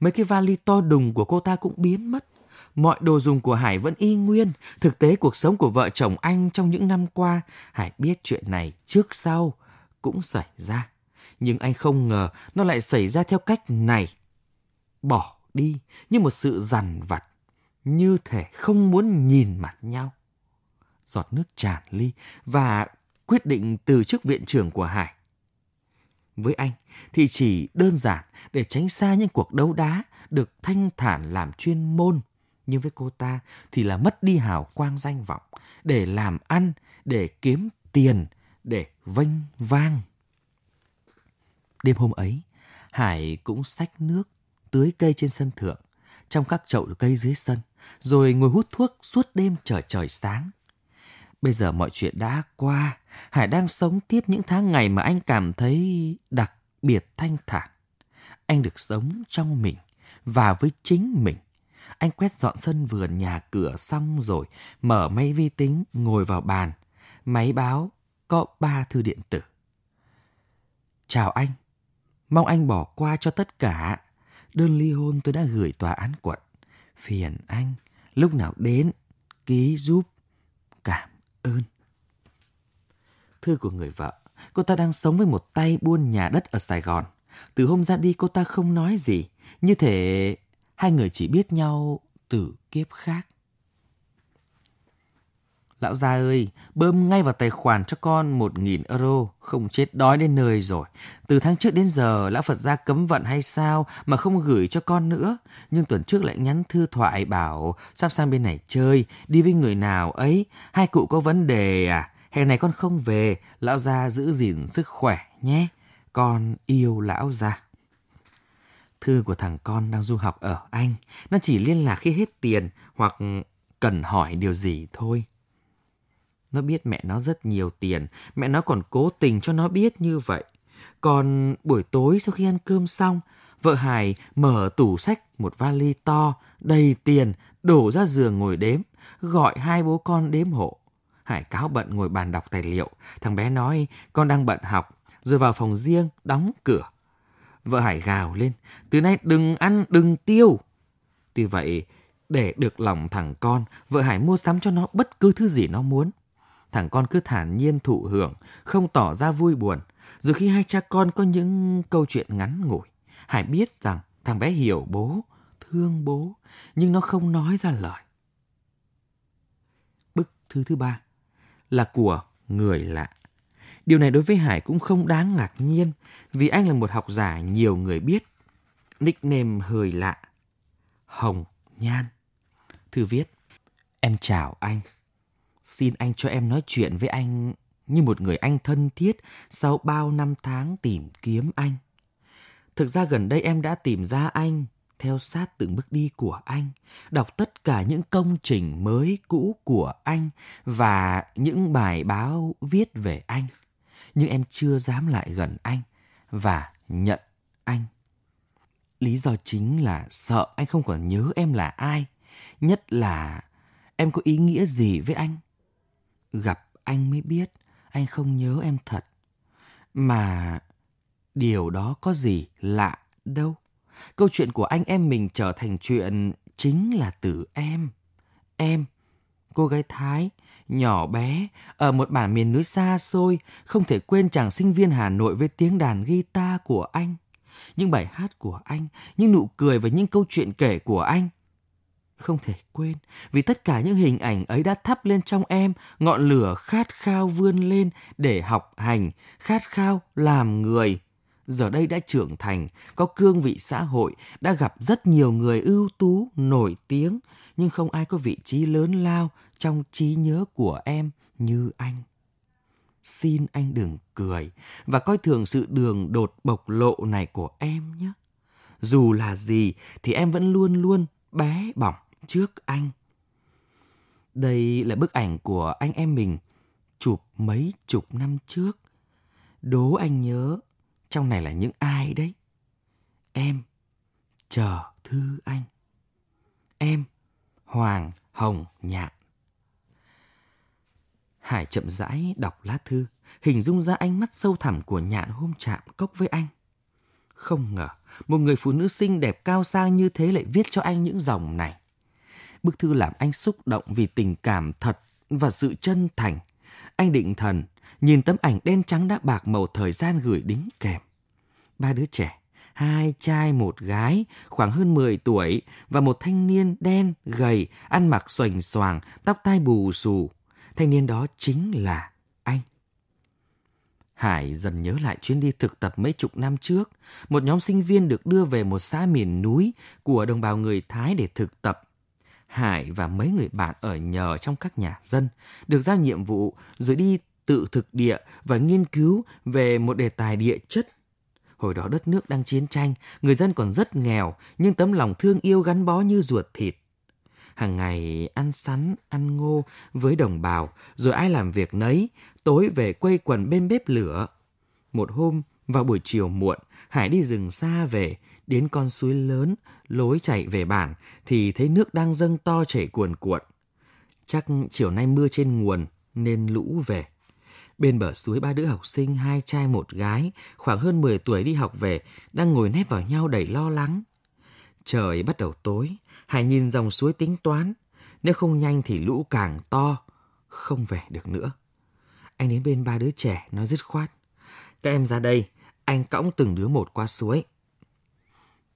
Mấy cái vali to đùng của cô ta cũng biến mất. Mọi đồ dùng của Hải vẫn y nguyên. Thực tế cuộc sống của vợ chồng anh trong những năm qua, Hải biết chuyện này trước sau cũng xảy ra. Nhưng anh không ngờ nó lại xảy ra theo cách này. Bỏ đi như một sự dằn vặt, như thể không muốn nhìn mặt nhau. Giọt nước tràn ly và quyết định từ chức viện trưởng của Hải. Với anh thì chỉ đơn giản để tránh xa những cuộc đấu đá được thanh thản làm chuyên môn. Nhưng với cô ta thì là mất đi hào quang danh vọng, để làm ăn, để kiếm tiền, để vênh vang. Đêm hôm ấy, Hải cũng xách nước tưới cây trên sân thượng, trong các chậu cây dưới sân, rồi ngồi hút thuốc suốt đêm chờ trời sáng. Bây giờ mọi chuyện đã qua, Hải đang sống tiếp những tháng ngày mà anh cảm thấy đặc biệt thanh thản. Anh được sống trong mình và với chính mình. Anh quét dọn sân vườn nhà cửa xong rồi, mở máy vi tính, ngồi vào bàn. Máy báo có ba thư điện tử. Chào anh, mong anh bỏ qua cho tất cả. Đơn ly hôn tôi đã gửi tòa án quận. Phiền anh, lúc nào đến, ký giúp. Ơn. Thư của người vợ, cô ta đang sống với một tay buôn nhà đất ở Sài Gòn. Từ hôm ra đi cô ta không nói gì, như thể hai người chỉ biết nhau từ kiếp khác. Lão gia ơi, bơm ngay vào tài khoản cho con một nghìn euro, không chết đói đến nơi rồi. Từ tháng trước đến giờ, lão Phật gia cấm vận hay sao mà không gửi cho con nữa. Nhưng tuần trước lại nhắn thư thoại bảo sắp sang bên này chơi, đi với người nào ấy. Hai cụ có vấn đề à? Hè này con không về, lão gia giữ gìn sức khỏe nhé. Con yêu lão gia. Thư của thằng con đang du học ở Anh. Nó chỉ liên lạc khi hết tiền hoặc cần hỏi điều gì thôi. Nó biết mẹ nó rất nhiều tiền, mẹ nó còn cố tình cho nó biết như vậy. Còn buổi tối sau khi ăn cơm xong, vợ Hải mở tủ sách một vali to, đầy tiền, đổ ra giường ngồi đếm, gọi hai bố con đếm hộ. Hải cáo bận ngồi bàn đọc tài liệu, thằng bé nói con đang bận học, rồi vào phòng riêng, đóng cửa. Vợ Hải gào lên, từ nay đừng ăn, đừng tiêu. Tuy vậy, để được lòng thằng con, vợ Hải mua sắm cho nó bất cứ thứ gì nó muốn. Thằng con cứ thản nhiên thụ hưởng, không tỏ ra vui buồn. Rồi khi hai cha con có những câu chuyện ngắn ngủi, Hải biết rằng thằng bé hiểu bố, thương bố, nhưng nó không nói ra lời. Bức thư thứ ba là của người lạ. Điều này đối với Hải cũng không đáng ngạc nhiên vì anh là một học giả nhiều người biết. Nickname hơi lạ. Hồng Nhan. Thư viết. Em chào anh. Xin anh cho em nói chuyện với anh như một người anh thân thiết sau bao năm tháng tìm kiếm anh. Thực ra gần đây em đã tìm ra anh, theo sát từng bước đi của anh, đọc tất cả những công trình mới cũ của anh và những bài báo viết về anh. Nhưng em chưa dám lại gần anh và nhận anh. Lý do chính là sợ anh không còn nhớ em là ai, nhất là em có ý nghĩa gì với anh. Gặp anh mới biết anh không nhớ em thật. Mà điều đó có gì lạ đâu. Câu chuyện của anh em mình trở thành chuyện chính là từ em. Em, cô gái Thái, nhỏ bé, ở một bản miền núi xa xôi, không thể quên chàng sinh viên Hà Nội với tiếng đàn guitar của anh. Những bài hát của anh, những nụ cười và những câu chuyện kể của anh – không thể quên vì tất cả những hình ảnh ấy đã thắp lên trong em ngọn lửa khát khao vươn lên để học hành, khát khao làm người. Giờ đây đã trưởng thành, có cương vị xã hội, đã gặp rất nhiều người ưu tú, nổi tiếng, nhưng không ai có vị trí lớn lao trong trí nhớ của em như anh. Xin anh đừng cười và coi thường sự đường đột bộc lộ này của em nhé. Dù là gì thì em vẫn luôn luôn bé bỏng trước anh. Đây là bức ảnh của anh em mình chụp mấy chục năm trước. Đố anh nhớ, trong này là những ai đấy? Em, chờ thư anh. Em, Hoàng Hồng Nhạn. Hải chậm rãi đọc lá thư, hình dung ra ánh mắt sâu thẳm của Nhạn hôm chạm cốc với anh. Không ngờ, một người phụ nữ xinh đẹp cao sang như thế lại viết cho anh những dòng này. Bức thư làm anh xúc động vì tình cảm thật và sự chân thành. Anh định thần, nhìn tấm ảnh đen trắng đã bạc màu thời gian gửi đính kèm. Ba đứa trẻ, hai trai một gái, khoảng hơn 10 tuổi và một thanh niên đen, gầy, ăn mặc xoành xoàng, tóc tai bù xù. Thanh niên đó chính là anh. Hải dần nhớ lại chuyến đi thực tập mấy chục năm trước. Một nhóm sinh viên được đưa về một xã miền núi của đồng bào người Thái để thực tập. Hải và mấy người bạn ở nhờ trong các nhà dân được giao nhiệm vụ rồi đi tự thực địa và nghiên cứu về một đề tài địa chất. Hồi đó đất nước đang chiến tranh, người dân còn rất nghèo, nhưng tấm lòng thương yêu gắn bó như ruột thịt. Hàng ngày ăn sắn, ăn ngô với đồng bào, rồi ai làm việc nấy, tối về quây quần bên bếp lửa. Một hôm, vào buổi chiều muộn, Hải đi rừng xa về, đến con suối lớn, lối chạy về bản, thì thấy nước đang dâng to chảy cuồn cuộn. Chắc chiều nay mưa trên nguồn, nên lũ về. Bên bờ suối ba đứa học sinh, hai trai một gái, khoảng hơn 10 tuổi đi học về, đang ngồi nép vào nhau đầy lo lắng. Trời bắt đầu tối, Hải nhìn dòng suối tính toán, nếu không nhanh thì lũ càng to, không về được nữa. Anh đến bên ba đứa trẻ nói dứt khoát. Các em ra đây, anh cõng từng đứa một qua suối.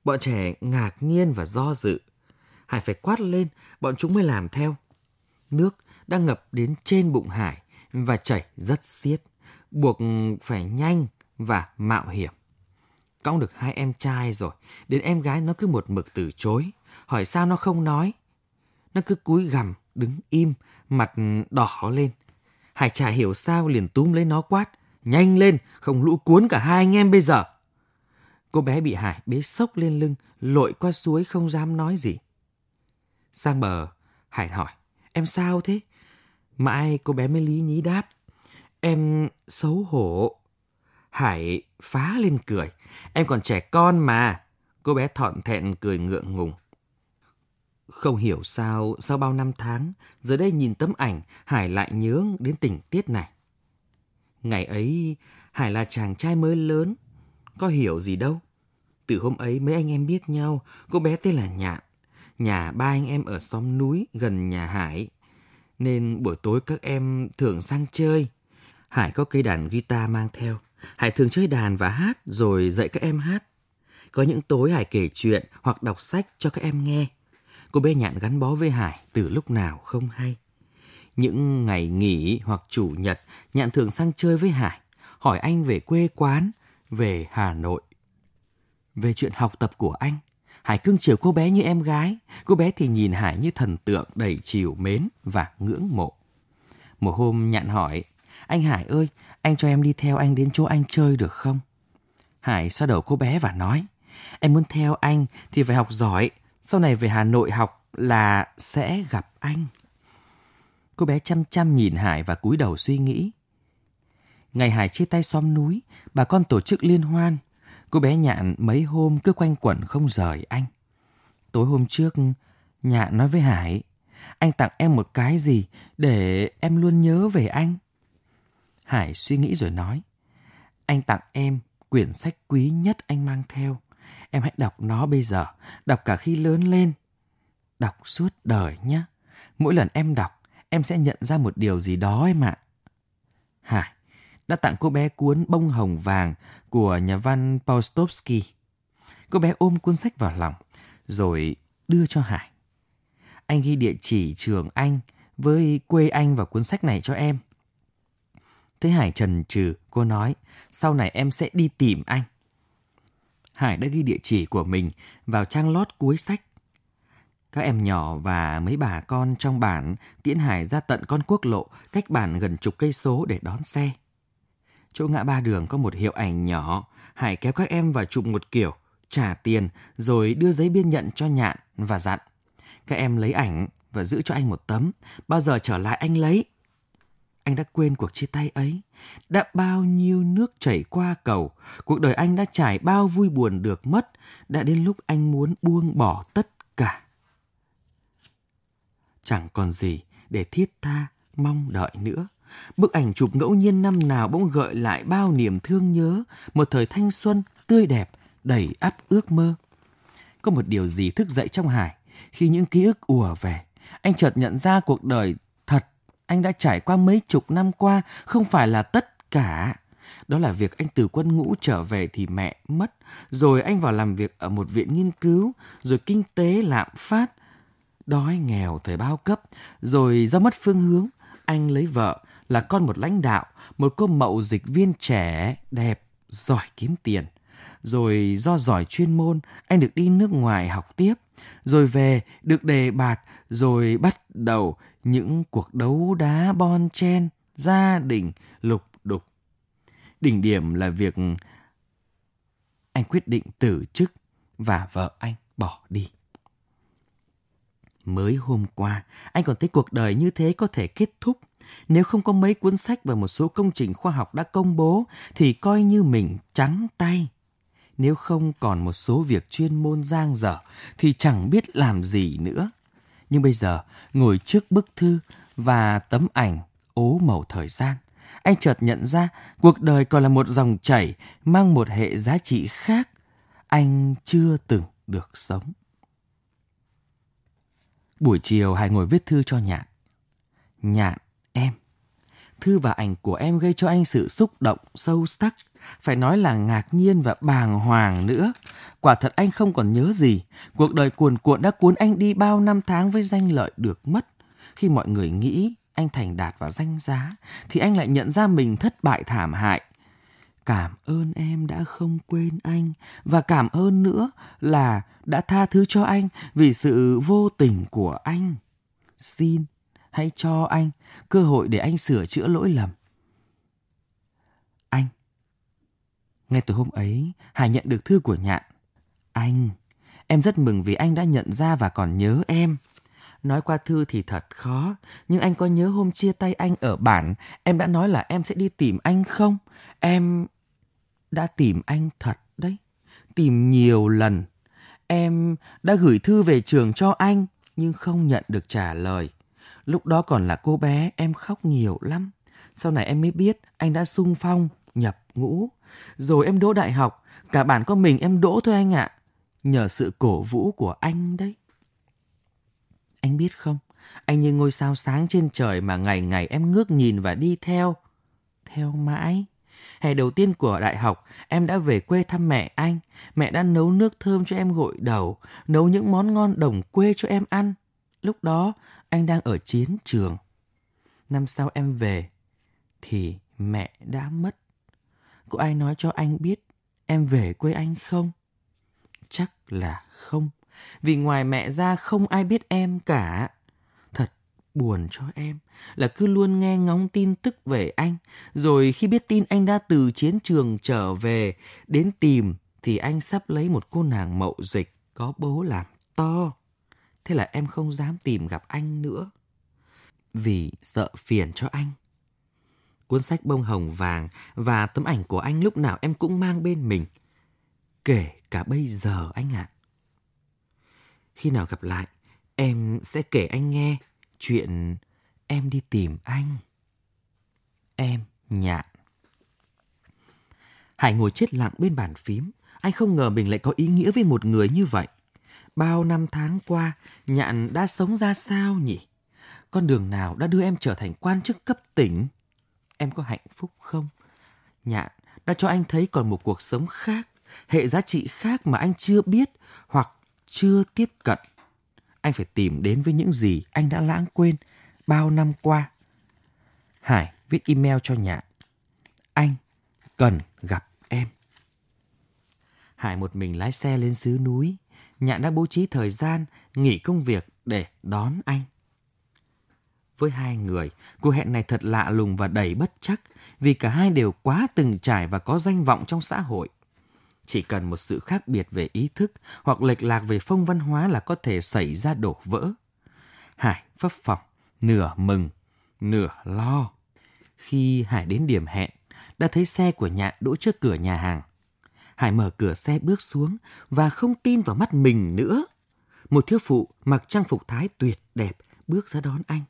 Bọn trẻ ngạc nhiên và do dự. Hải phải quát lên, bọn chúng mới làm theo. Nước đang ngập đến trên bụng Hải và chảy rất xiết, buộc phải nhanh và mạo hiểm. Cõng được hai em trai rồi, đến em gái nó cứ một mực từ chối, hỏi sao nó không nói. Nó cứ cúi gằm, đứng im, mặt đỏ lên. Hải chả hiểu sao liền túm lấy nó quát, nhanh lên, không lũ cuốn cả hai anh em bây giờ. Cô bé bị Hải bế sốc lên lưng, lội qua suối không dám nói gì. Sang bờ, Hải hỏi, em sao thế? Mãi cô bé mới lý nhí đáp, em xấu hổ. Hải phá lên cười, em còn trẻ con mà. Cô bé thọn thẹn cười ngượng ngùng. Không hiểu sao, sau bao năm tháng, giờ đây nhìn tấm ảnh, Hải lại nhớ đến tình tiết này. Ngày ấy, Hải là chàng trai mới lớn, có hiểu gì đâu. Từ hôm ấy mấy anh em biết nhau, cô bé tên là Nhạn. Nhà ba anh em ở xóm núi gần nhà Hải. Nên buổi tối các em thường sang chơi. Hải có cây đàn guitar mang theo. Hải thường chơi đàn và hát rồi dạy các em hát. Có những tối Hải kể chuyện hoặc đọc sách cho các em nghe. Cô bé Nhạn gắn bó với Hải từ lúc nào không hay. Những ngày nghỉ hoặc chủ nhật, Nhạn thường sang chơi với Hải, hỏi anh về quê quán, về Hà Nội. Về chuyện học tập của anh, Hải cưng chiều cô bé như em gái, cô bé thì nhìn Hải như thần tượng đầy chiều mến và ngưỡng mộ. Một hôm Nhạn hỏi, anh Hải ơi, anh cho em đi theo anh đến chỗ anh chơi được không? Hải xoa đầu cô bé và nói, em muốn theo anh thì phải học giỏi, sau này về Hà Nội học là sẽ gặp anh. Cô bé chăm chăm nhìn Hải và cúi đầu suy nghĩ. Ngày Hải chia tay xóm núi, bà con tổ chức liên hoan. Cô bé Nhạn mấy hôm cứ quanh quẩn không rời anh. Tối hôm trước, Nhạn nói với Hải, anh tặng em một cái gì để em luôn nhớ về anh. Hải suy nghĩ rồi nói, anh tặng em quyển sách quý nhất anh mang theo. Em hãy đọc nó bây giờ, đọc cả khi lớn lên. Đọc suốt đời nhé. Mỗi lần em đọc, em sẽ nhận ra một điều gì đó em ạ. Hải đã tặng cô bé cuốn Bông Hồng Vàng của nhà văn Paustovsky. Cô bé ôm cuốn sách vào lòng, rồi đưa cho Hải. Anh ghi địa chỉ trường anh với quê anh và cuốn sách này cho em. Thế Hải trần trừ, cô nói, sau này em sẽ đi tìm anh. Hải đã ghi địa chỉ của mình vào trang lót cuối sách. Các em nhỏ và mấy bà con trong bản tiễn Hải ra tận con quốc lộ cách bản gần chục cây số để đón xe. Chỗ ngã ba đường có một hiệu ảnh nhỏ, Hải kéo các em vào chụp một kiểu, trả tiền rồi đưa giấy biên nhận cho nhạn và dặn. Các em lấy ảnh và giữ cho anh một tấm. Bao giờ trở lại anh lấy. Anh đã quên cuộc chia tay ấy. Đã bao nhiêu nước chảy qua cầu. Cuộc đời anh đã trải bao vui buồn được mất. Đã đến lúc anh muốn buông bỏ tất cả. Chẳng còn gì để thiết tha, mong đợi nữa. Bức ảnh chụp ngẫu nhiên năm nào bỗng gợi lại bao niềm thương nhớ, một thời thanh xuân tươi đẹp, đầy ắp ước mơ. Có một điều gì thức dậy trong Hải khi những ký ức ùa về. Anh chợt nhận ra cuộc đời thật anh đã trải qua mấy chục năm qua không phải là tất cả. Đó là việc anh từ quân ngũ trở về thì mẹ mất, rồi anh vào làm việc ở một viện nghiên cứu, rồi kinh tế lạm phát, đói nghèo thời bao cấp, rồi do mất phương hướng, anh lấy vợ là con một lãnh đạo, một cô mậu dịch viên trẻ, đẹp, giỏi kiếm tiền. Rồi do giỏi chuyên môn, anh được đi nước ngoài học tiếp. Rồi về, được đề bạt, rồi bắt đầu những cuộc đấu đá bon chen, gia đình, lục đục. Đỉnh điểm là việc anh quyết định từ chức và vợ anh bỏ đi. Mới hôm qua, anh còn thấy cuộc đời như thế có thể kết thúc. Nếu không có mấy cuốn sách và một số công trình khoa học đã công bố, thì coi như mình trắng tay. Nếu không còn một số việc chuyên môn giang dở, thì chẳng biết làm gì nữa. Nhưng bây giờ, ngồi trước bức thư và tấm ảnh ố màu thời gian, anh chợt nhận ra cuộc đời còn là một dòng chảy mang một hệ giá trị khác anh chưa từng được sống. Buổi chiều Hải ngồi viết thư cho Nhạn. Nhạn, em. Thư và ảnh của em gây cho anh sự xúc động sâu sắc. Phải nói là ngạc nhiên và bàng hoàng nữa. Quả thật anh không còn nhớ gì. Cuộc đời cuồn cuộn đã cuốn anh đi bao năm tháng với danh lợi được mất. Khi mọi người nghĩ anh thành đạt và danh giá, thì anh lại nhận ra mình thất bại thảm hại. Cảm ơn em đã không quên anh và cảm ơn nữa là đã tha thứ cho anh vì sự vô tình của anh. Xin hãy cho anh cơ hội để anh sửa chữa lỗi lầm. Anh. Ngay từ hôm ấy, Hải nhận được thư của Nhạn. Anh, em rất mừng vì anh đã nhận ra và còn nhớ em. Nói qua thư thì thật khó, nhưng anh có nhớ hôm chia tay anh ở bản, em đã nói là em sẽ đi tìm anh không? Em đã tìm anh thật đấy. Tìm nhiều lần. Em đã gửi thư về trường cho anh, nhưng không nhận được trả lời. Lúc đó còn là cô bé, em khóc nhiều lắm. Sau này em mới biết anh đã sung phong, nhập ngũ. Rồi em đỗ đại học, cả bản có mình em đỗ thôi anh ạ. Nhờ sự cổ vũ của anh đấy. Anh biết không, anh như ngôi sao sáng trên trời mà ngày ngày em ngước nhìn và đi theo. Theo mãi. Hè đầu tiên của đại học, em đã về quê thăm mẹ anh. Mẹ đã nấu nước thơm cho em gội đầu, nấu những món ngon đồng quê cho em ăn. Lúc đó, anh đang ở chiến trường. Năm sau em về, thì mẹ đã mất. Có ai nói cho anh biết em về quê anh không? Chắc là không. Vì ngoài mẹ ra không ai biết em cả. Thật buồn cho em là cứ luôn nghe ngóng tin tức về anh. Rồi khi biết tin anh đã từ chiến trường trở về đến tìm thì anh sắp lấy một cô nàng mậu dịch có bố làm to. Thế là em không dám tìm gặp anh nữa. Vì sợ phiền cho anh. Cuốn sách bông hồng vàng và tấm ảnh của anh lúc nào em cũng mang bên mình. Kể cả bây giờ anh ạ. À. Khi nào gặp lại, em sẽ kể anh nghe chuyện em đi tìm anh. Em nhạn. Hải ngồi chết lặng bên bàn phím. Anh không ngờ mình lại có ý nghĩa với một người như vậy. Bao năm tháng qua, Nhạn đã sống ra sao nhỉ? Con đường nào đã đưa em trở thành quan chức cấp tỉnh? Em có hạnh phúc không? Nhạn đã cho anh thấy còn một cuộc sống khác, hệ giá trị khác mà anh chưa biết hoặc chưa tiếp cận. Anh phải tìm đến với những gì anh đã lãng quên bao năm qua. Hải viết email cho Nhạn. Anh cần gặp em. Hải một mình lái xe lên xứ núi. Nhạn đã bố trí thời gian nghỉ công việc để đón anh. Với hai người, cuộc hẹn này thật lạ lùng và đầy bất chắc vì cả hai đều quá từng trải và có danh vọng trong xã hội. Chỉ cần một sự khác biệt về ý thức hoặc lệch lạc về phong văn hóa là có thể xảy ra đổ vỡ. Hải phấp phỏng, nửa mừng, nửa lo. Khi Hải đến điểm hẹn, đã thấy xe của nhạn đỗ trước cửa nhà hàng. Hải mở cửa xe bước xuống và không tin vào mắt mình nữa. Một thiếu phụ mặc trang phục thái tuyệt đẹp bước ra đón anh.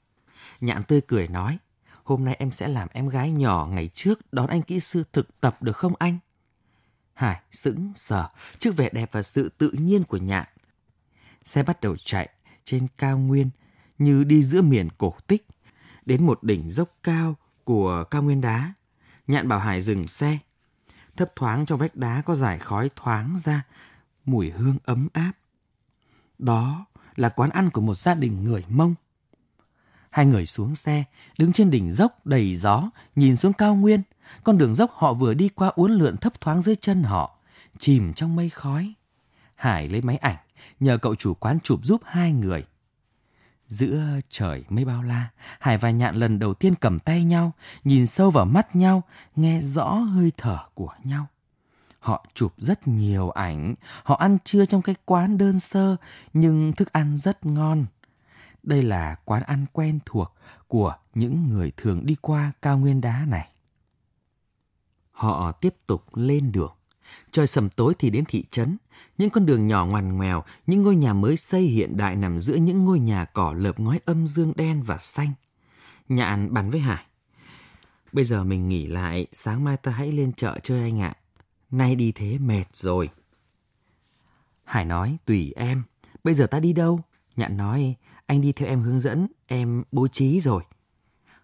Nhạn tươi cười nói, hôm nay em sẽ làm em gái nhỏ ngày trước đón anh kỹ sư thực tập được không anh? Hải sững sờ trước vẻ đẹp và sự tự nhiên của nhạn. Xe bắt đầu chạy trên cao nguyên như đi giữa miền cổ tích đến một đỉnh dốc cao của cao nguyên đá. Nhạn bảo Hải dừng xe. Thấp thoáng trong vách đá có dải khói thoáng ra, mùi hương ấm áp. Đó là quán ăn của một gia đình người Mông. Hai người xuống xe, đứng trên đỉnh dốc đầy gió, nhìn xuống cao nguyên. Con đường dốc họ vừa đi qua uốn lượn thấp thoáng dưới chân họ, chìm trong mây khói. Hải lấy máy ảnh, nhờ cậu chủ quán chụp giúp hai người. Giữa trời mây bao la, Hải và Nhạn lần đầu tiên cầm tay nhau, nhìn sâu vào mắt nhau, nghe rõ hơi thở của nhau. Họ chụp rất nhiều ảnh, họ ăn trưa trong cái quán đơn sơ, nhưng thức ăn rất ngon. Đây là quán ăn quen thuộc của những người thường đi qua cao nguyên đá này. Họ tiếp tục lên đường. Trời sầm tối thì đến thị trấn. Những con đường nhỏ ngoằn ngoèo, những ngôi nhà mới xây hiện đại nằm giữa những ngôi nhà cỏ lợp ngói âm dương đen và xanh. Nhạn bắn với Hải. Bây giờ mình nghỉ lại, sáng mai ta hãy lên chợ chơi anh ạ. Nay đi thế mệt rồi. Hải nói, tùy em. Bây giờ ta đi đâu? Nhạn nói, anh đi theo em hướng dẫn, em bố trí rồi.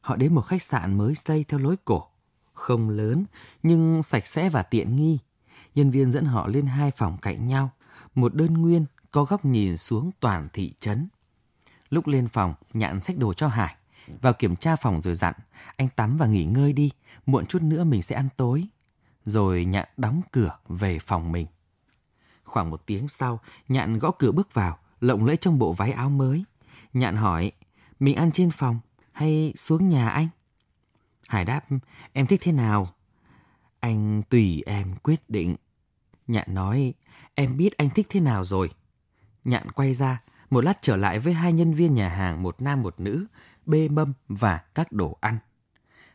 Họ đến một khách sạn mới xây theo lối cổ. Không lớn, nhưng sạch sẽ và tiện nghi. Nhân viên dẫn họ lên hai phòng cạnh nhau. Một đơn nguyên có góc nhìn xuống toàn thị trấn. Lúc lên phòng, nhạn xách đồ cho Hải. Vào kiểm tra phòng rồi dặn, anh tắm và nghỉ ngơi đi, muộn chút nữa mình sẽ ăn tối. Rồi nhạn đóng cửa về phòng mình. Khoảng một tiếng sau, nhạn gõ cửa bước vào, lộng lẫy trong bộ váy áo mới. Nhạn hỏi, mình ăn trên phòng hay xuống nhà anh? Hải đáp, em thích thế nào? Anh tùy em quyết định. Nhạn nói, em biết anh thích thế nào rồi. Nhạn quay ra, một lát trở lại với hai nhân viên nhà hàng một nam một nữ, bê mâm và các đồ ăn.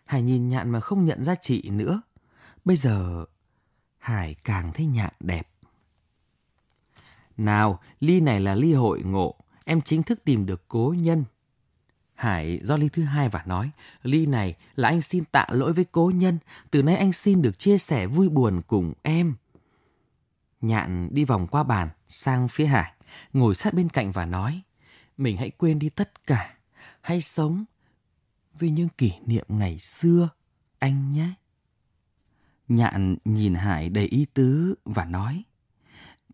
Hải nhìn Nhạn mà không nhận ra chị nữa. Bây giờ, Hải càng thấy Nhạn đẹp. Nào, ly này là ly hội ngộ, em chính thức tìm được cố nhân. Hải do ly thứ hai và nói, ly này là anh xin tạ lỗi với cố nhân, từ nay anh xin được chia sẻ vui buồn cùng em. Nhạn đi vòng qua bàn, sang phía Hải, ngồi sát bên cạnh và nói, mình hãy quên đi tất cả, hãy sống vì những kỷ niệm ngày xưa, anh nhé. Nhạn nhìn Hải đầy ý tứ và nói,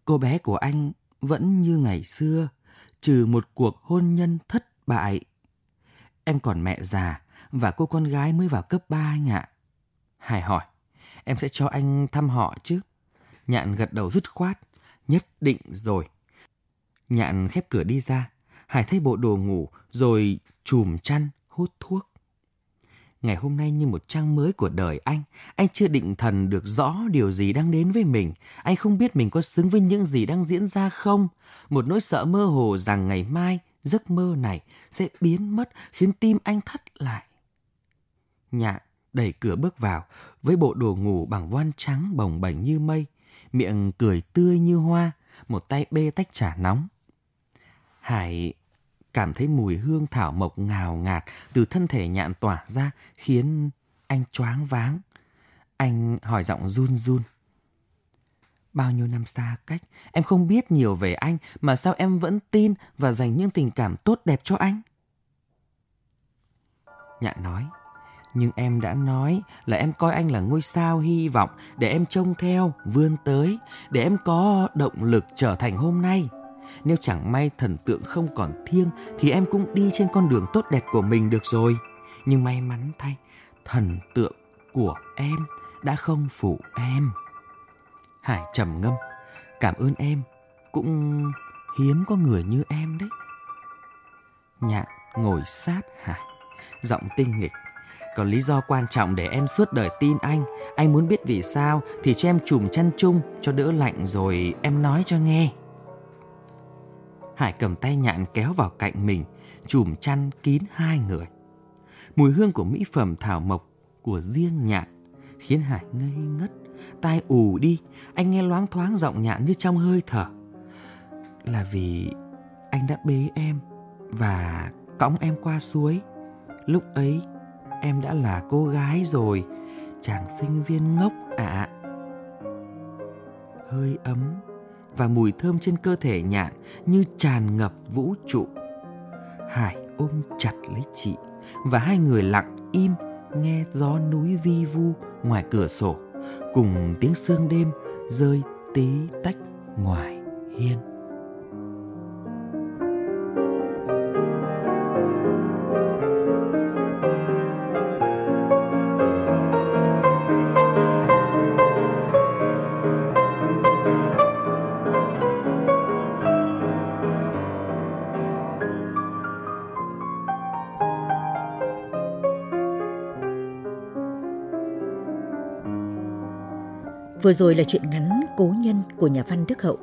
cô bé của anh vẫn như ngày xưa, trừ một cuộc hôn nhân thất bại. Em còn mẹ già và cô con gái mới vào cấp 3 anh ạ. Hải hỏi, em sẽ cho anh thăm họ chứ? Nhạn gật đầu dứt khoát, nhất định rồi. Nhạn khép cửa đi ra, Hải thay bộ đồ ngủ rồi chùm chăn hút thuốc. Ngày hôm nay như một trang mới của đời anh, anh chưa định thần được rõ điều gì đang đến với mình. Anh không biết mình có xứng với những gì đang diễn ra không. Một nỗi sợ mơ hồ rằng ngày mai giấc mơ này sẽ biến mất khiến tim anh thắt lại. Nhạn đẩy cửa bước vào với bộ đồ ngủ bằng voan trắng bồng bềnh như mây, miệng cười tươi như hoa, một tay bê tách trà nóng. Hải cảm thấy mùi hương thảo mộc ngào ngạt từ thân thể nhạn tỏa ra khiến anh choáng váng. Anh hỏi giọng run run. Bao nhiêu năm xa cách, em không biết nhiều về anh mà sao em vẫn tin và dành những tình cảm tốt đẹp cho anh? Nhạn nói, nhưng em đã nói là em coi anh là ngôi sao hy vọng để em trông theo, vươn tới, để em có động lực trở thành hôm nay. Nếu chẳng may thần tượng không còn thiêng thì em cũng đi trên con đường tốt đẹp của mình được rồi. Nhưng may mắn thay, thần tượng của em đã không phụ em. Hải trầm ngâm, cảm ơn em, cũng hiếm có người như em đấy. Nhạn ngồi sát Hải, giọng tinh nghịch. Còn lý do quan trọng để em suốt đời tin anh, anh muốn biết vì sao thì cho em chùm chăn chung cho đỡ lạnh rồi em nói cho nghe. Hải cầm tay nhạn kéo vào cạnh mình, chùm chăn kín hai người. Mùi hương của mỹ phẩm thảo mộc của riêng nhạn khiến Hải ngây ngất, tai ù đi, anh nghe loáng thoáng giọng nhạn như trong hơi thở. Là vì anh đã bế em và cõng em qua suối. Lúc ấy em đã là cô gái rồi, chàng sinh viên ngốc ạ. À. Hơi ấm và mùi thơm trên cơ thể nhạn như tràn ngập vũ trụ. Hải ôm chặt lấy chị và hai người lặng im nghe gió núi vi vu ngoài cửa sổ cùng tiếng sương đêm rơi tí tách ngoài hiên. Vừa rồi là chuyện ngắn Cố nhân của nhà văn Đức Hậu.